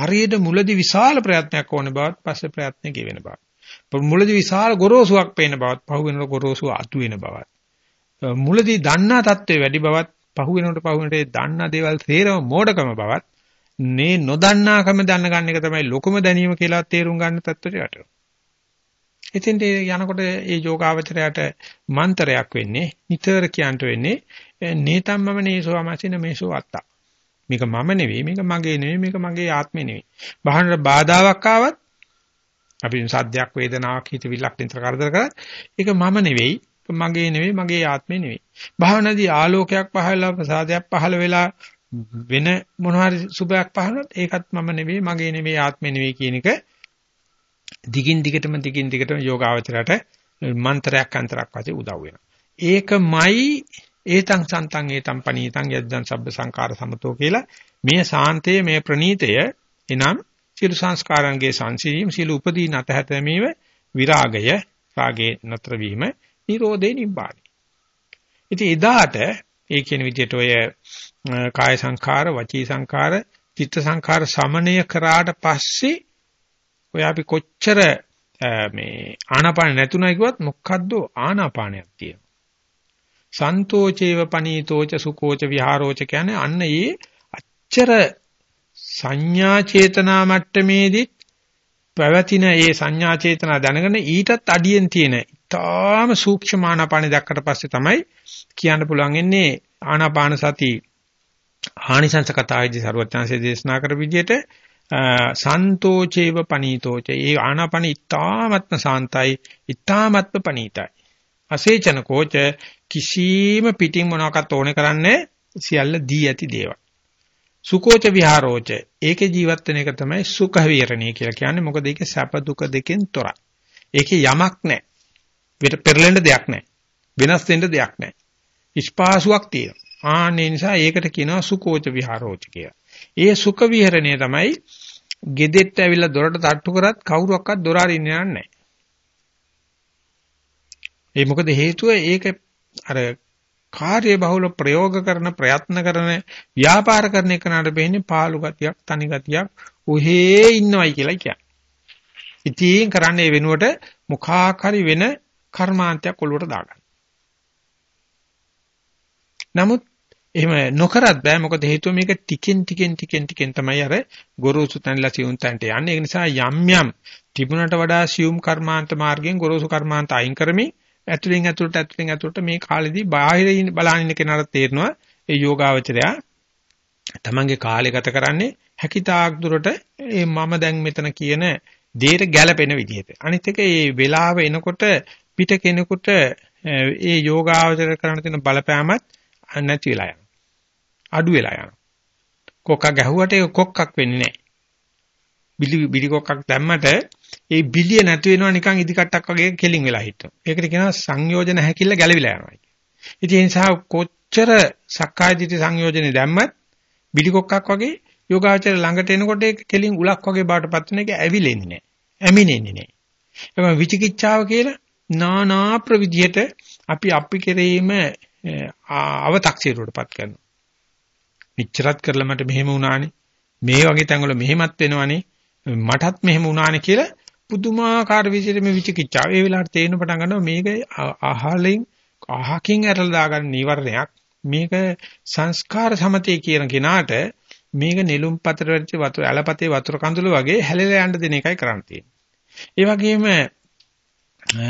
A: හරියට මුලදි විශාල ප්‍රයත්නයක් ඕන බවත් පස්සේ ප්‍රයත්න ගෙවෙන බවත්. මුලදි විශාල ගොරෝසුවක් පේන බවත් පහු වෙනකොට ගොරෝසුව අතු වෙන බවත්. මුලදී දන්නා தත්ත්වය වැඩි බවත් පහු වෙනකොට පහු වෙනකොට දන්නා දේවල් තේරම මෝඩකම බවත් මේ නොදන්නාකම දැන ගන්න එක තමයි ලොකුම දැනීම කියලා තේරුම් ගන්න තත්ත්වයට යටවෙනවා. එතෙන්ට යනකොට ඒ යෝගාවචරයට මන්තරයක් වෙන්නේ නිතර කියන්ට වෙන්නේ නේතම්මම නේසෝ අමසින මේසෝ අත්තා. මේක මම නෙවෙයි මේක මගේ නෙවෙයි මේක මගේ ආත්මේ නෙවෙයි. බහනට බාධාවක් ආවත් අපි සද්දයක් වේදනාවක් හිතවිල්ලක් නිතර කරදර කරත් ඒක මම නෙවෙයි මගේ නෙවෙයි මගේ ආත්මේ නෙවෙයි. භාවනාදී ආලෝකයක් පහළලා ප්‍රසාදයක් පහළ වෙලා වෙන මොනවා හරි සුභයක් පහළනොත් ඒකත් මම නෙවෙයි මගේ නෙවෙයි ආත්මේ නෙවෙයි කියන එක දිගින් දිගටම දිගින් දිගටම යෝගාවචරයට මන්ත්‍රයක් අන්තරක් වශයෙන් උදව් වෙනවා. ඒකමයි ඒතං සන්තං ඒතං පනීතං යද්දං සබ්බ සංකාර සමතෝ කියලා මේ සාන්තය මේ ප්‍රණීතය එනම් සියලු සංස්කාරයන්ගේ සංසිඳීම සියලු උපදී නැත හැතැමීම විරාගය රාගේ නතර වීම නිරෝධේ නිබ්බානයි. ඉතින් එදාට ඒ කියන විදිහට ඔය කාය සංඛාර, වචී සංඛාර, චිත්ත සංඛාර සමනය කරාට පස්සේ ඔය අපි කොච්චර මේ ආනාපාන නැතුණයි කිව්වත් මොකද්ද ආනාපානයක් තියෙනවා. සන්තෝචේව පනීතෝච සුකෝච විහාරෝච කියන්නේ අන්න ඒ අච්චර සංඥා චේතනා මට්ටමේදී පැවතින ඒ සංඥා චේතනා දැනගෙන ඊටත් අඩියෙන් තියෙන ඊටාම සූක්ෂම ආනාපානෙ දැක්කට පස්සේ තමයි කියන්න පුළුවන් ඉන්නේ ආනාපාන සති ආනිසංස කතාවේදී සරුවත්‍යංශයේ දේශනා කර විදිහට සන්තෝචේව පනීතෝච ඒ ආනාපාන ඊටාමත්ම සාන්තයි ඊටාමත්ම පනීතයි අසේචන කෝච කිසිම පිටින් මොනවාකට ඕනේ කරන්නේ සියල්ල දී ඇති දේවල් සුකෝච විහාරෝච ඒකේ ජීවත් වෙන එක තමයි සුඛ විහරණය කියලා කියන්නේ මොකද ඒකේ සැප දුක දෙකෙන් තොරයි. ඒකේ යමක් නැහැ. වෙට පෙරලෙන්න දෙයක් නැහැ. වෙනස් වෙන්න දෙයක් නැහැ. ඉස්පාසුවක් තියෙනවා. ආන්නේ නිසා ඒකට කියනවා සුකෝච විහාරෝච කියලා. ඒ සුඛ විහරණය තමයි ගෙදෙට්ට ඇවිල්ලා දොරට තට්ටු කරත් කවුරුවක්වත් දොර අරින්නේ නැහැ. ඒ මොකද හේතුව ඒක අර කාර්ය බහුල ප්‍රයෝග කරන ප්‍රයත්න කරන ව්‍යාපාර කරන එකනට වෙන්නේ පාළු ගතියක් තනි ගතියක් උහේ ඉන්නවයි කියලා කියන්නේ. ඉතින් කරන්නේ වෙනුවට මුඛාක් හරි වෙන කර්මාන්තයක් ඔලුවට දාගන්න. නමුත් එහෙම නොකරත් බෑ මොකද හේතුව මේක ටිකෙන් ටිකෙන් ටිකෙන් ටිකෙන් තමයි අර ගොරෝසු තැන්ලා සියුම් තැන්ට යන්නේ. ඒ නිසා යම් යම් තිබුණට වඩා සියුම් කර්මාන්ත මාර්ගයෙන් ගොරෝසු කර්මාන්ත අයින් කරමින් ඇතුලෙන් ඇතුලට ඇතුලෙන් ඇතුලට මේ කාලෙදී බාහිරින් බලන කෙනාට තේරෙනවා ඒ යෝගාවචරයා තමන්ගේ කාලය ගත කරන්නේ හැකිතාක් දුරට මේ මම දැන් මෙතන කියන දේට ගැළපෙන විදිහට. අනිත් එක මේ වෙලාව එනකොට පිට කෙනෙකුට ඒ යෝගාවචර කරන්න තියෙන බලපෑමත් නැති වෙලා යනවා. අඩු වෙලා යනවා. කොක්ක ගැහුවට ඒක කොක්කක් වෙන්නේ නැහැ. බිලි බිලි කොක්කක් දැම්මට ඒ බිලිය නැති වෙනවා නිකන් ඉදි කට්ටක් වගේ කෙලින් වෙලා හිටිනවා. ඒකට කියනවා සංයෝජන හැකිල්ල ගැලවිලා යනවා. ඉතින් ඒ නිසා කොච්චර සක්කාය දිට්ඨි සංයෝජනේ දැම්මත් බිලි කොක්කක් වගේ යෝගාචර ළඟට එනකොට ඒක කෙලින් උලක් වගේ බාටපත් වෙන එක ඇවිලෙන්නේ නැහැ. ඇමිනෙන්නේ නැහැ. ඒක විචිකිච්ඡාව කියලා නානා ප්‍රවිධියට අපි අපි කෙරෙහිම අව탁සිරුවටපත් කරනවා. මෙච්චරත් කරලා මට මෙහෙම වුණානේ. මේ වගේ තැන්වල මෙහෙමත් වෙනවනේ. මටත් මෙහෙම වුණානේ කියලා පුදුමාකාර විදිහට මේ විචිකිච්ඡාව. ඒ වෙලාවට තේරෙන පටන් ගන්නවා මේක අහලින් අහකින් ඇරලා දාගන්න නීවරණයක්. මේක සංස්කාර සමතේ කියන කෙනාට මේක නෙළුම් පතර වෙච්ච වතුර ඇලපතේ වතුර කඳුළු වගේ හැලෙලා යන්න දෙන එකයි කරන්න තියෙන්නේ. ඒ වගේම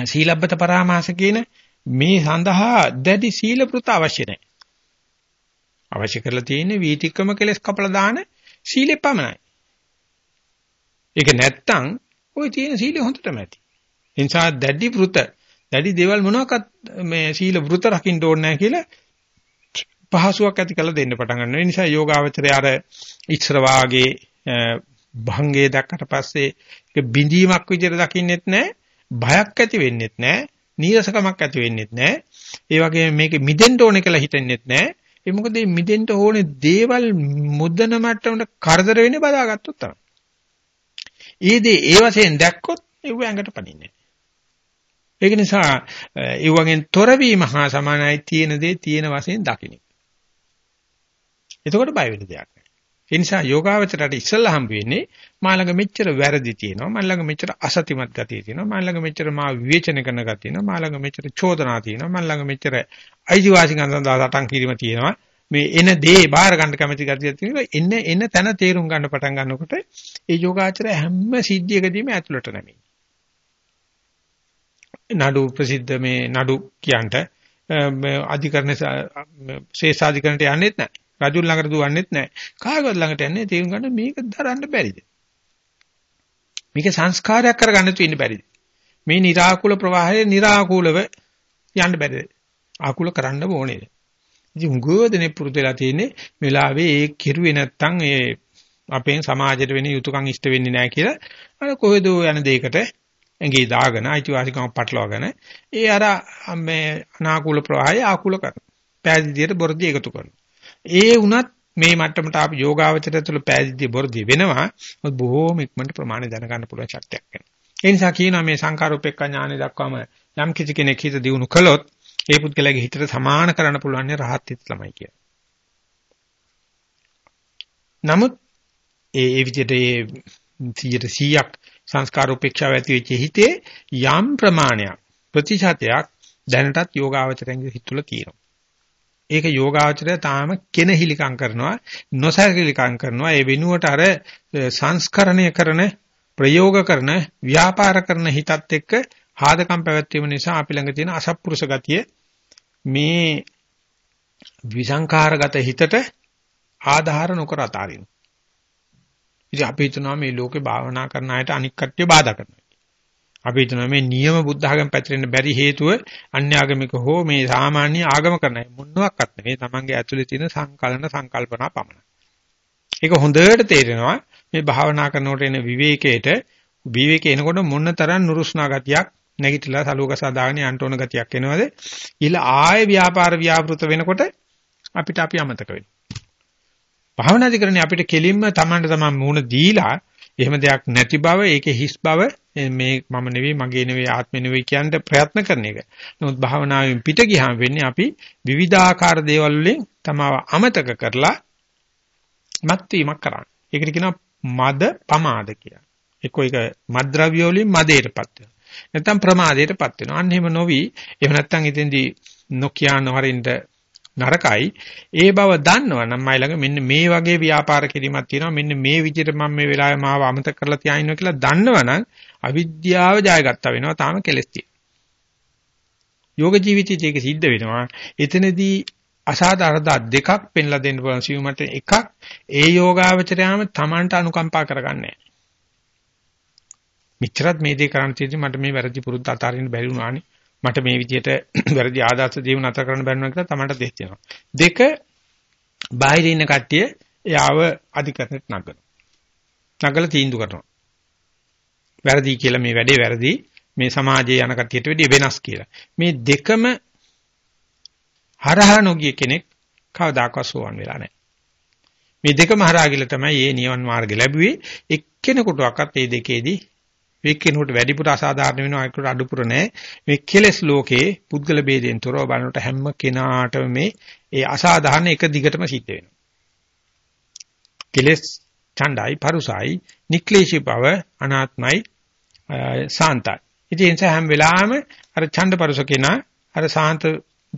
A: සීලබ්බත පරාමාස කියන මේ සඳහා දැඩි සීල ප්‍රත අවශ්‍ය නැහැ. අවශ්‍ය කරලා තියෙන්නේ වීතික්‍රම කෙලස් කපලා දාන සීලෙ පමණයි. ඒක නැත්තම් ওই තියෙන සීලෙ හොඳටම ඇති. ඒ නිසා දැඩි වෘත දැඩි දේවල් මොනවාක්වත් මේ සීල වෘත රකින්න ඕනේ නැහැ කියලා පහසුවක් ඇති කරලා දෙන්න පටන් ගන්නවා. ඒ නිසා යෝගාවචරය අර ඉස්සර වාගේ භංගේ දැක්කට පස්සේ ඒක බිඳීමක් විදිහට දකින්නෙත් නැහැ. බයක් ඇති වෙන්නෙත් නැහැ. නීරසකමක් ඇති වෙන්නෙත් නැහැ. ඒ වගේම මේක මිදෙන්න ඕනේ කියලා හිතෙන්නෙත් නැහැ. ඒ මොකද මේ මිදෙන්න ඕනේ දේවල් මුදන මට්ටමට කරදර වෙන්නේ බදාගත්තොත් තමයි. ඒ දේ ඒ වශයෙන් දැක්කොත් ඒව ඇඟට පනින්නේ ඒක නිසා ඒ වගේ තොරවීම හා සමානයි තියෙන දේ තියෙන වශයෙන් දකින්න. එතකොට බය වෙන්න දෙයක් නැහැ. ඒ නිසා යෝගාවචරයට ඉස්සල්ලා හම්බ වෙන්නේ මා ළඟ මෙච්චර වැරදි තියෙනවා. මා ළඟ මෙච්චර අසතිමත් ගතිය තියෙනවා. මා ළඟ මෙච්චර මා විවේචන කරන ගතිය තියෙනවා. මා ළඟ මෙච්චර චෝදනා තියෙනවා. මා ළඟ මෙච්චර අයිතිවාසිකම් සඳහා සටන් කිරීම තියෙනවා. මේ එන දේ බාහිර ගන්න කැමැති ගතියක් තියෙනවා. එන්න එන තැන තේරුම් ගන්න පටන් ගන්නකොට ඒ යෝගාචරය හැම සිද්ධියකදීම ඇතුළට නැමෙයි. නඩු ප්‍රසිද්ධ මේ නඩු කියන්ට අධිකරණ ශේෂාධිකරණට යන්නේත් නැහැ. රජු ළඟට දුවන්නෙත් නැහැ. කාගවත් ළඟට යන්නේ තේරුම් ගන්න මේක දරන්න බැරිද? මේක සංස්කාරයක් කරගන්න තියෙන්න බැරිද? මේ निराකුල ප්‍රවාහයේ निराකුලව යන්න බැරිද? ආකුල කරන්න ඕනේද? ඉතින් උගෝදනේ පුරුදු වෙලා තියෙන්නේ වෙලාවේ ඒ කෙරුවේ නැත්තම් ඒ අපෙන් සමාජයට වෙන යුතුයකම් ඉෂ්ට වෙන්නේ නැහැ කියලා අර කොහෙද යන දෙයකට ඇඟේ දාගෙන අයිතිවාසිකම් පටලවාගෙන ඒ අර මේ අනාකූල ප්‍රවාහය ආකූල කරන. පෑදී දිහට බොරදී එකතු කරනවා. ඒ වුණත් මේ මට්ටමට ආපු යෝගාවචරය තුළ පෑදීදී බොරදී වෙනවා. බොහෝම ඉක්මනට ප්‍රමාණය දැනගන්න පුළුවන් ශක්තියක් වෙනවා. ඒ නිසා කියනවා මේ සංකාරෝපේක්ඛ ඥානෙ දක්වාම යම් කිසි කෙනෙක් හිත දියුණු කළොත් ඒ පුද්ගලයාගේ හිතට සමාන කරන්න පුළුවන් රහත් හිත තමයි කියන්නේ. නමුත් ඒ ඒ විදිහට ඒ 100ක් සංස්කාර උපේක්ෂාව ඇති වෙච්ච හිතේ යම් ප්‍රමාණයක් ප්‍රතිශතයක් දැනටත් යෝගාවචරයෙන් හිත තුළ තියෙනවා. ඒක යෝගාවචරය තාම කෙනහිලිකම් කරනවා නොසැලකිලිකම් කරනවා ඒ වෙනුවට අර සංස්කරණය කරන ප්‍රයෝග කරන ව්‍යාපාර කරන හිතත් එක්ක හාදකම් පැවැත්වීම නිසා අපි ළඟ තියෙන අසත්පුරුෂ ගතිය මේ විසංකාරගත හිතට ආධාර නොකර අතාරිනවා. ඉතින් අපි හිතනවා මේ ලෝකේ භාවනා කරන අයට අනික් කට්ටිය බාධා කරනවා. අපි හිතනවා මේ නියම බුද්ධ ආගම පැතිරෙන්න බැරි හේතුව අන්‍යාගමික හෝ මේ සාමාන්‍ය ආගම කරන අය මොනවාක්වත් නෙවෙයි තමන්ගේ ඇතුලේ තියෙන සංකලන සංකල්පනා පමණයි. ඒක හොඳට තේරෙනවා මේ භාවනා කරනකොට එන විවේකයට විවේකේ එනකොට මොන තරම් නුරුස්නා ගතියක් නැගිටලා සලුවක සදාගෙන යන්න ඕන ගතියක් එනවද? ඊළ ආයේ ව්‍යාපාර ව්‍යාපෘත වෙනකොට අපිට අපි අමතක වෙනවා. භාවනාදිකරණේ අපිට කෙලින්ම Tamanට Taman මූණ දීලා එහෙම දෙයක් නැති බව ඒකේ හිස් බව මේ මම නෙවෙයි මගේ නෙවෙයි ආත්මෙ නෙවෙයි කියන්න ප්‍රයත්න කරන එක. නමුත් භාවනාවෙන් පිට ගියාම වෙන්නේ අපි විවිධාකාර දේවල් වලින් තමාව අමතක කරලා මත් වීමක් කරන්නේ. ඒකට කියනවා මද පමාද කියලා. එක්ක ඒක මද්ද්‍රව්‍ය වලින් මදයටපත් වෙනවා. නැත්නම් ප්‍රමාදයටපත් වෙනවා. අන්න එහෙම නොවි එහෙම නැත්නම් ඉතින්දී නොකියා නොහරින්ද නරකයි. ඒ බව දන්නවනම් මයි ළඟ මෙන්න මේ වගේ ව්‍යාපාර කිරීමක් තියෙනවා. මෙන්න මේ විදිහට මම මේ වෙලාවේ මාව අමතක කරලා තියාිනවා කියලා දන්නවනම් අවිද්‍යාව ජයගත්තා වෙනවා. තාම කෙලස් යෝග ජීවිතයේ ඒක සිද්ධ වෙනවා. එතනදී අසාධාරණ දෙකක් පෙන්ලා දෙන්න පුළුවන්. සිවුමට එකක් ඒ යෝගාවචරයාම Tamanට අනුකම්පා කරගන්නේ මෙච්චරත් මේ දේ කරන්න තියෙදි මට මේ වැරදි පුරුද්ද අතාරින්න බැරි වුණානේ. මට මේ විදිහට වැරදි ආදාස දීව නතර කරන්න බැන්නවා කියලා තමන්ට දෙස් තියෙනවා. දෙක බාහිර ඉන්න කට්ටිය එයාව අධිකරණයට නගනවා. නගලා තීන්දුව කරනවා. වැරදි කියලා මේ වැඩේ වැරදි මේ සමාජයේ යන කටියට වැඩිය වෙනස් කියලා. මේ දෙකම හරහා නොගිය කෙනෙක් කවදාකවත් සෝවන් වෙලා නැහැ. මේ දෙකම හරහා ගිල තමයි මේ නිවන් මාර්ගය ලැබුවේ. එක්කෙනෙකුටවත් මේ දෙකේදී එක්කෙනෙකුට වැඩිපුර අසාධාරණ වෙනවා එක්කෙනෙකුට අඩුපුර නැහැ. මේ කෙලස් ලෝකේ පුද්ගල ભેදයෙන් තොරව බලනකොට හැම කෙනාටම මේ ඒ අසාධාරණ එක දිගටම සිද්ධ වෙනවා. කෙලස් ඡණ්ඩයි පරුසයි නික්ලේශී බව අනාත්මයි සාන්තයි. ඉතින් ඒ නිසා හැම වෙලාවෙම අර ඡණ්ඩ පරුස කෙනා අර සාන්ත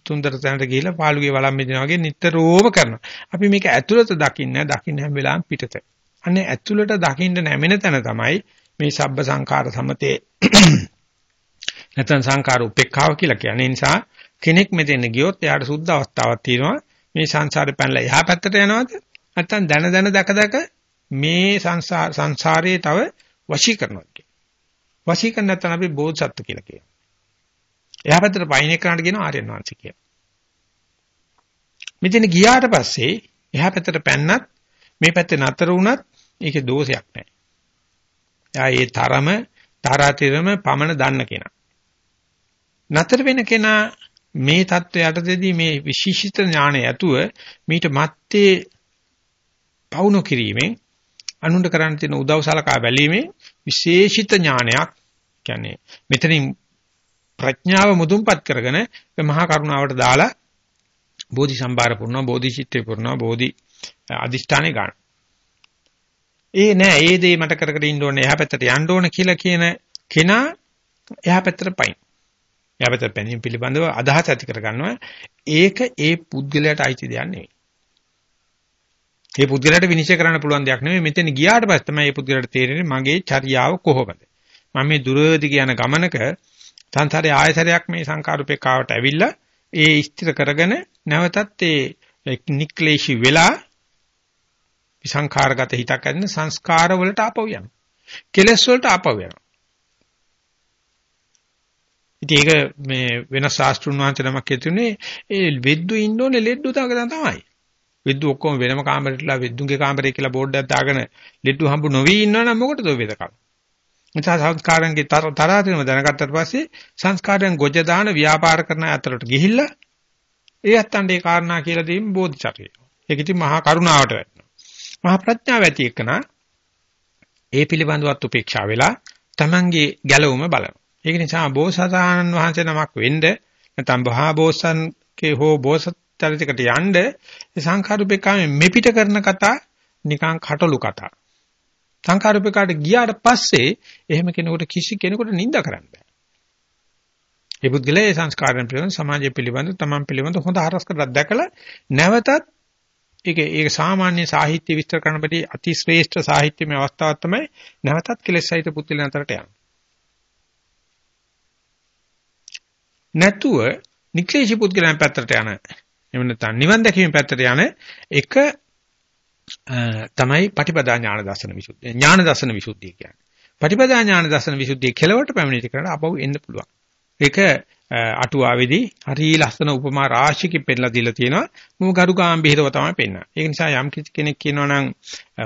A: තුන්දර තැනට ගිහිලා පාළුගේ වළම් මෙදිනා වගේ නිතරම කරනවා. අපි මේක ඇතුළත දකින්නේ දකින්න හැම වෙලාවෙම පිටත. අනේ ඇතුළට දකින්න නැමෙන තැන තමයි මේ සබ්බ සංඛාර සමතේ නැත්නම් සංඛාර උපේක්ඛාව කියලා කියන්නේ. නිසා කෙනෙක් මෙතෙන් ගියොත් එයාට සුද්ධ අවස්ථාවක් තියෙනවා. මේ සංසාරේ පැනලා එහා පැත්තට යනවද? නැත්නම් දන දන දක දක මේ සංසාරයේ තව වශී කරනවා කියන්නේ. වශී කරන නැත්නම් අපි බෝධසත්ත්ව කියලා කියනවා. එහා පැත්තට පයින් එක්කනට කියන ආර්යයන් වංශික කියලා. මෙතන ගියාට පස්සේ එහා පැත්තට පැන්නත් මේ පැත්තේ නතර වුණත් ඒකේ දෝෂයක් නැහැ. එයා ඒ තරම තරාතිරම පමණ දන්න කෙනා. නතර වෙන කෙනා මේ தත්වයටදී මේ විශේෂිත ඥාණය ඇතුව මීට මත්තේ පවුණු කිරීමෙන් අනුන්ට කරන්න තියෙන උදව් සලකා බැලීමේ විශේෂිත ඥානයක් කියන්නේ මෙතනින් ප්‍රඥාව මුදුන්පත් කරගෙන මහා කරුණාවට දාලා බෝධි සම්භාර පුරනවා බෝධි චිත්තේ පුරනවා බෝධි අදිෂ්ඨානේ ගන්න. ඒ නෑ ඒ දේ මට කර කර ඉන්න ඕනේ එහා පැත්තට යන්න ඕන කියලා කියන කෙනා එහා පැත්තට පයින්. එහා පැත්තට පැනීම පිළිබඳව අදහස ඇති කර ගන්නවා. ඒක ඒ පුද්ගලයාට අයිති දෙයක් නෙවෙයි. ඒ පුද්ගලයාට විනිශ්චය කරන්න පුළුවන් දෙයක් නෙවෙයි. මෙතන ගියාට පස්සේ තමයි මේ පුද්ගලයාට තේරෙන්නේ මගේ චර්යාව කොහොමද? මම මේ දුරදි කියන ගමනක සංසාරයේ ආයතරයක් මේ සංකාරුපේකාවට ඇවිල්ලා ඒ ස්ථිර කරගෙන නැවතත් ඒ නික්ලේශී වෙලා විසංඛාරගත හිතක් ඇතින සංස්කාර වලට ආපහු යනවා. කෙලස් වලට ආපහු යනවා. ඉතින් ඒක මේ වෙනස් ශාස්ත්‍රුන් වහන්සේ නමක් කියතුනේ ඒ වෙද්දු ඉන්න ඕනේ ලෙඩ්ඩු දාගෙන තමයි. වෙද්දු ඔක්කොම වෙනම කාමරයටලා වෙද්දුගේ කාමරේ කියලා බෝඩ් එකක් දාගෙන ලෙඩ්ඩු හම්බු නොවි ඉන්නවනම් මොකටද ඔය වෙදකම්? නිසා සංස්කාරයන්ගේ තරාතිරම දැනගත්තට පස්සේ සංස්කාරයන් ගොජ දාන ව්‍යාපාර කරන අතරට ගිහිල්ලා ඒ අත්තන්ට ඒ කාරණා කියලා දීම බෝධිචර්යය. ඒක ඉතින් මහා කරුණාවට වැටෙනවා. මහා ප්‍රඥාව ඇති එකන ඒ පිළිබඳවත් උපේක්ෂා වෙලා Tamange ගැලවුම බලනවා. ඒක නිසා බෝසතාණන් වහන්සේ නමක් වෙන්න නැත්නම් බහා බෝසත්ගේ හෝ බෝසත් චරිතයකට යන්න සංඛාරුපේකාමේ මෙපිට කරන කතා නිකං කටළු කතා. සංඛාරූපකාට ගියාට පස්සේ එහෙම කෙනෙකුට කිසි කෙනෙකුට නිඳා කරන්න බෑ. ඒ පුද්ගලයා ඒ සංස්කාරයන් පිළිබඳ සමාජය පිළිබඳ තමන් පිළිබඳ හොඳ හරස්කඩක් දැකලා නැවතත් ඒක ඒක සාමාන්‍ය සාහිත්‍ය විස්තර කරන බඩි අති ශ්‍රේෂ්ඨ සාහිත්‍යමය අවස්ථාවක් තමයි නැවතත් කෙලෙස් සහිත පුද්ගලයන් අතරට යන්නේ. නැතුව නික්ලේශී පුද්ගලයන් පැත්තට යන එහෙම නැත්නම් නිවන් දැකීම පැත්තට යන එක තමයි පටිපදා ඥාන දර්ශන විසුද්ධිය. ඥාන දර්ශන විසුද්ධිය කියන්නේ. පටිපදා ඥාන දර්ශන විසුද්ධිය කෙලවට පැමිණිට කරලා අපව එන්න පුළුවන්. ඒක අටුවාවේදී හරි ලස්සන උපමා රාශියකින් පෙන්නලා දීලා තියෙනවා. මම ගරුගාම්භීරව තමයි පෙන්නන්නේ. ඒක නිසා යම් කෙනෙක් කියනවා නම්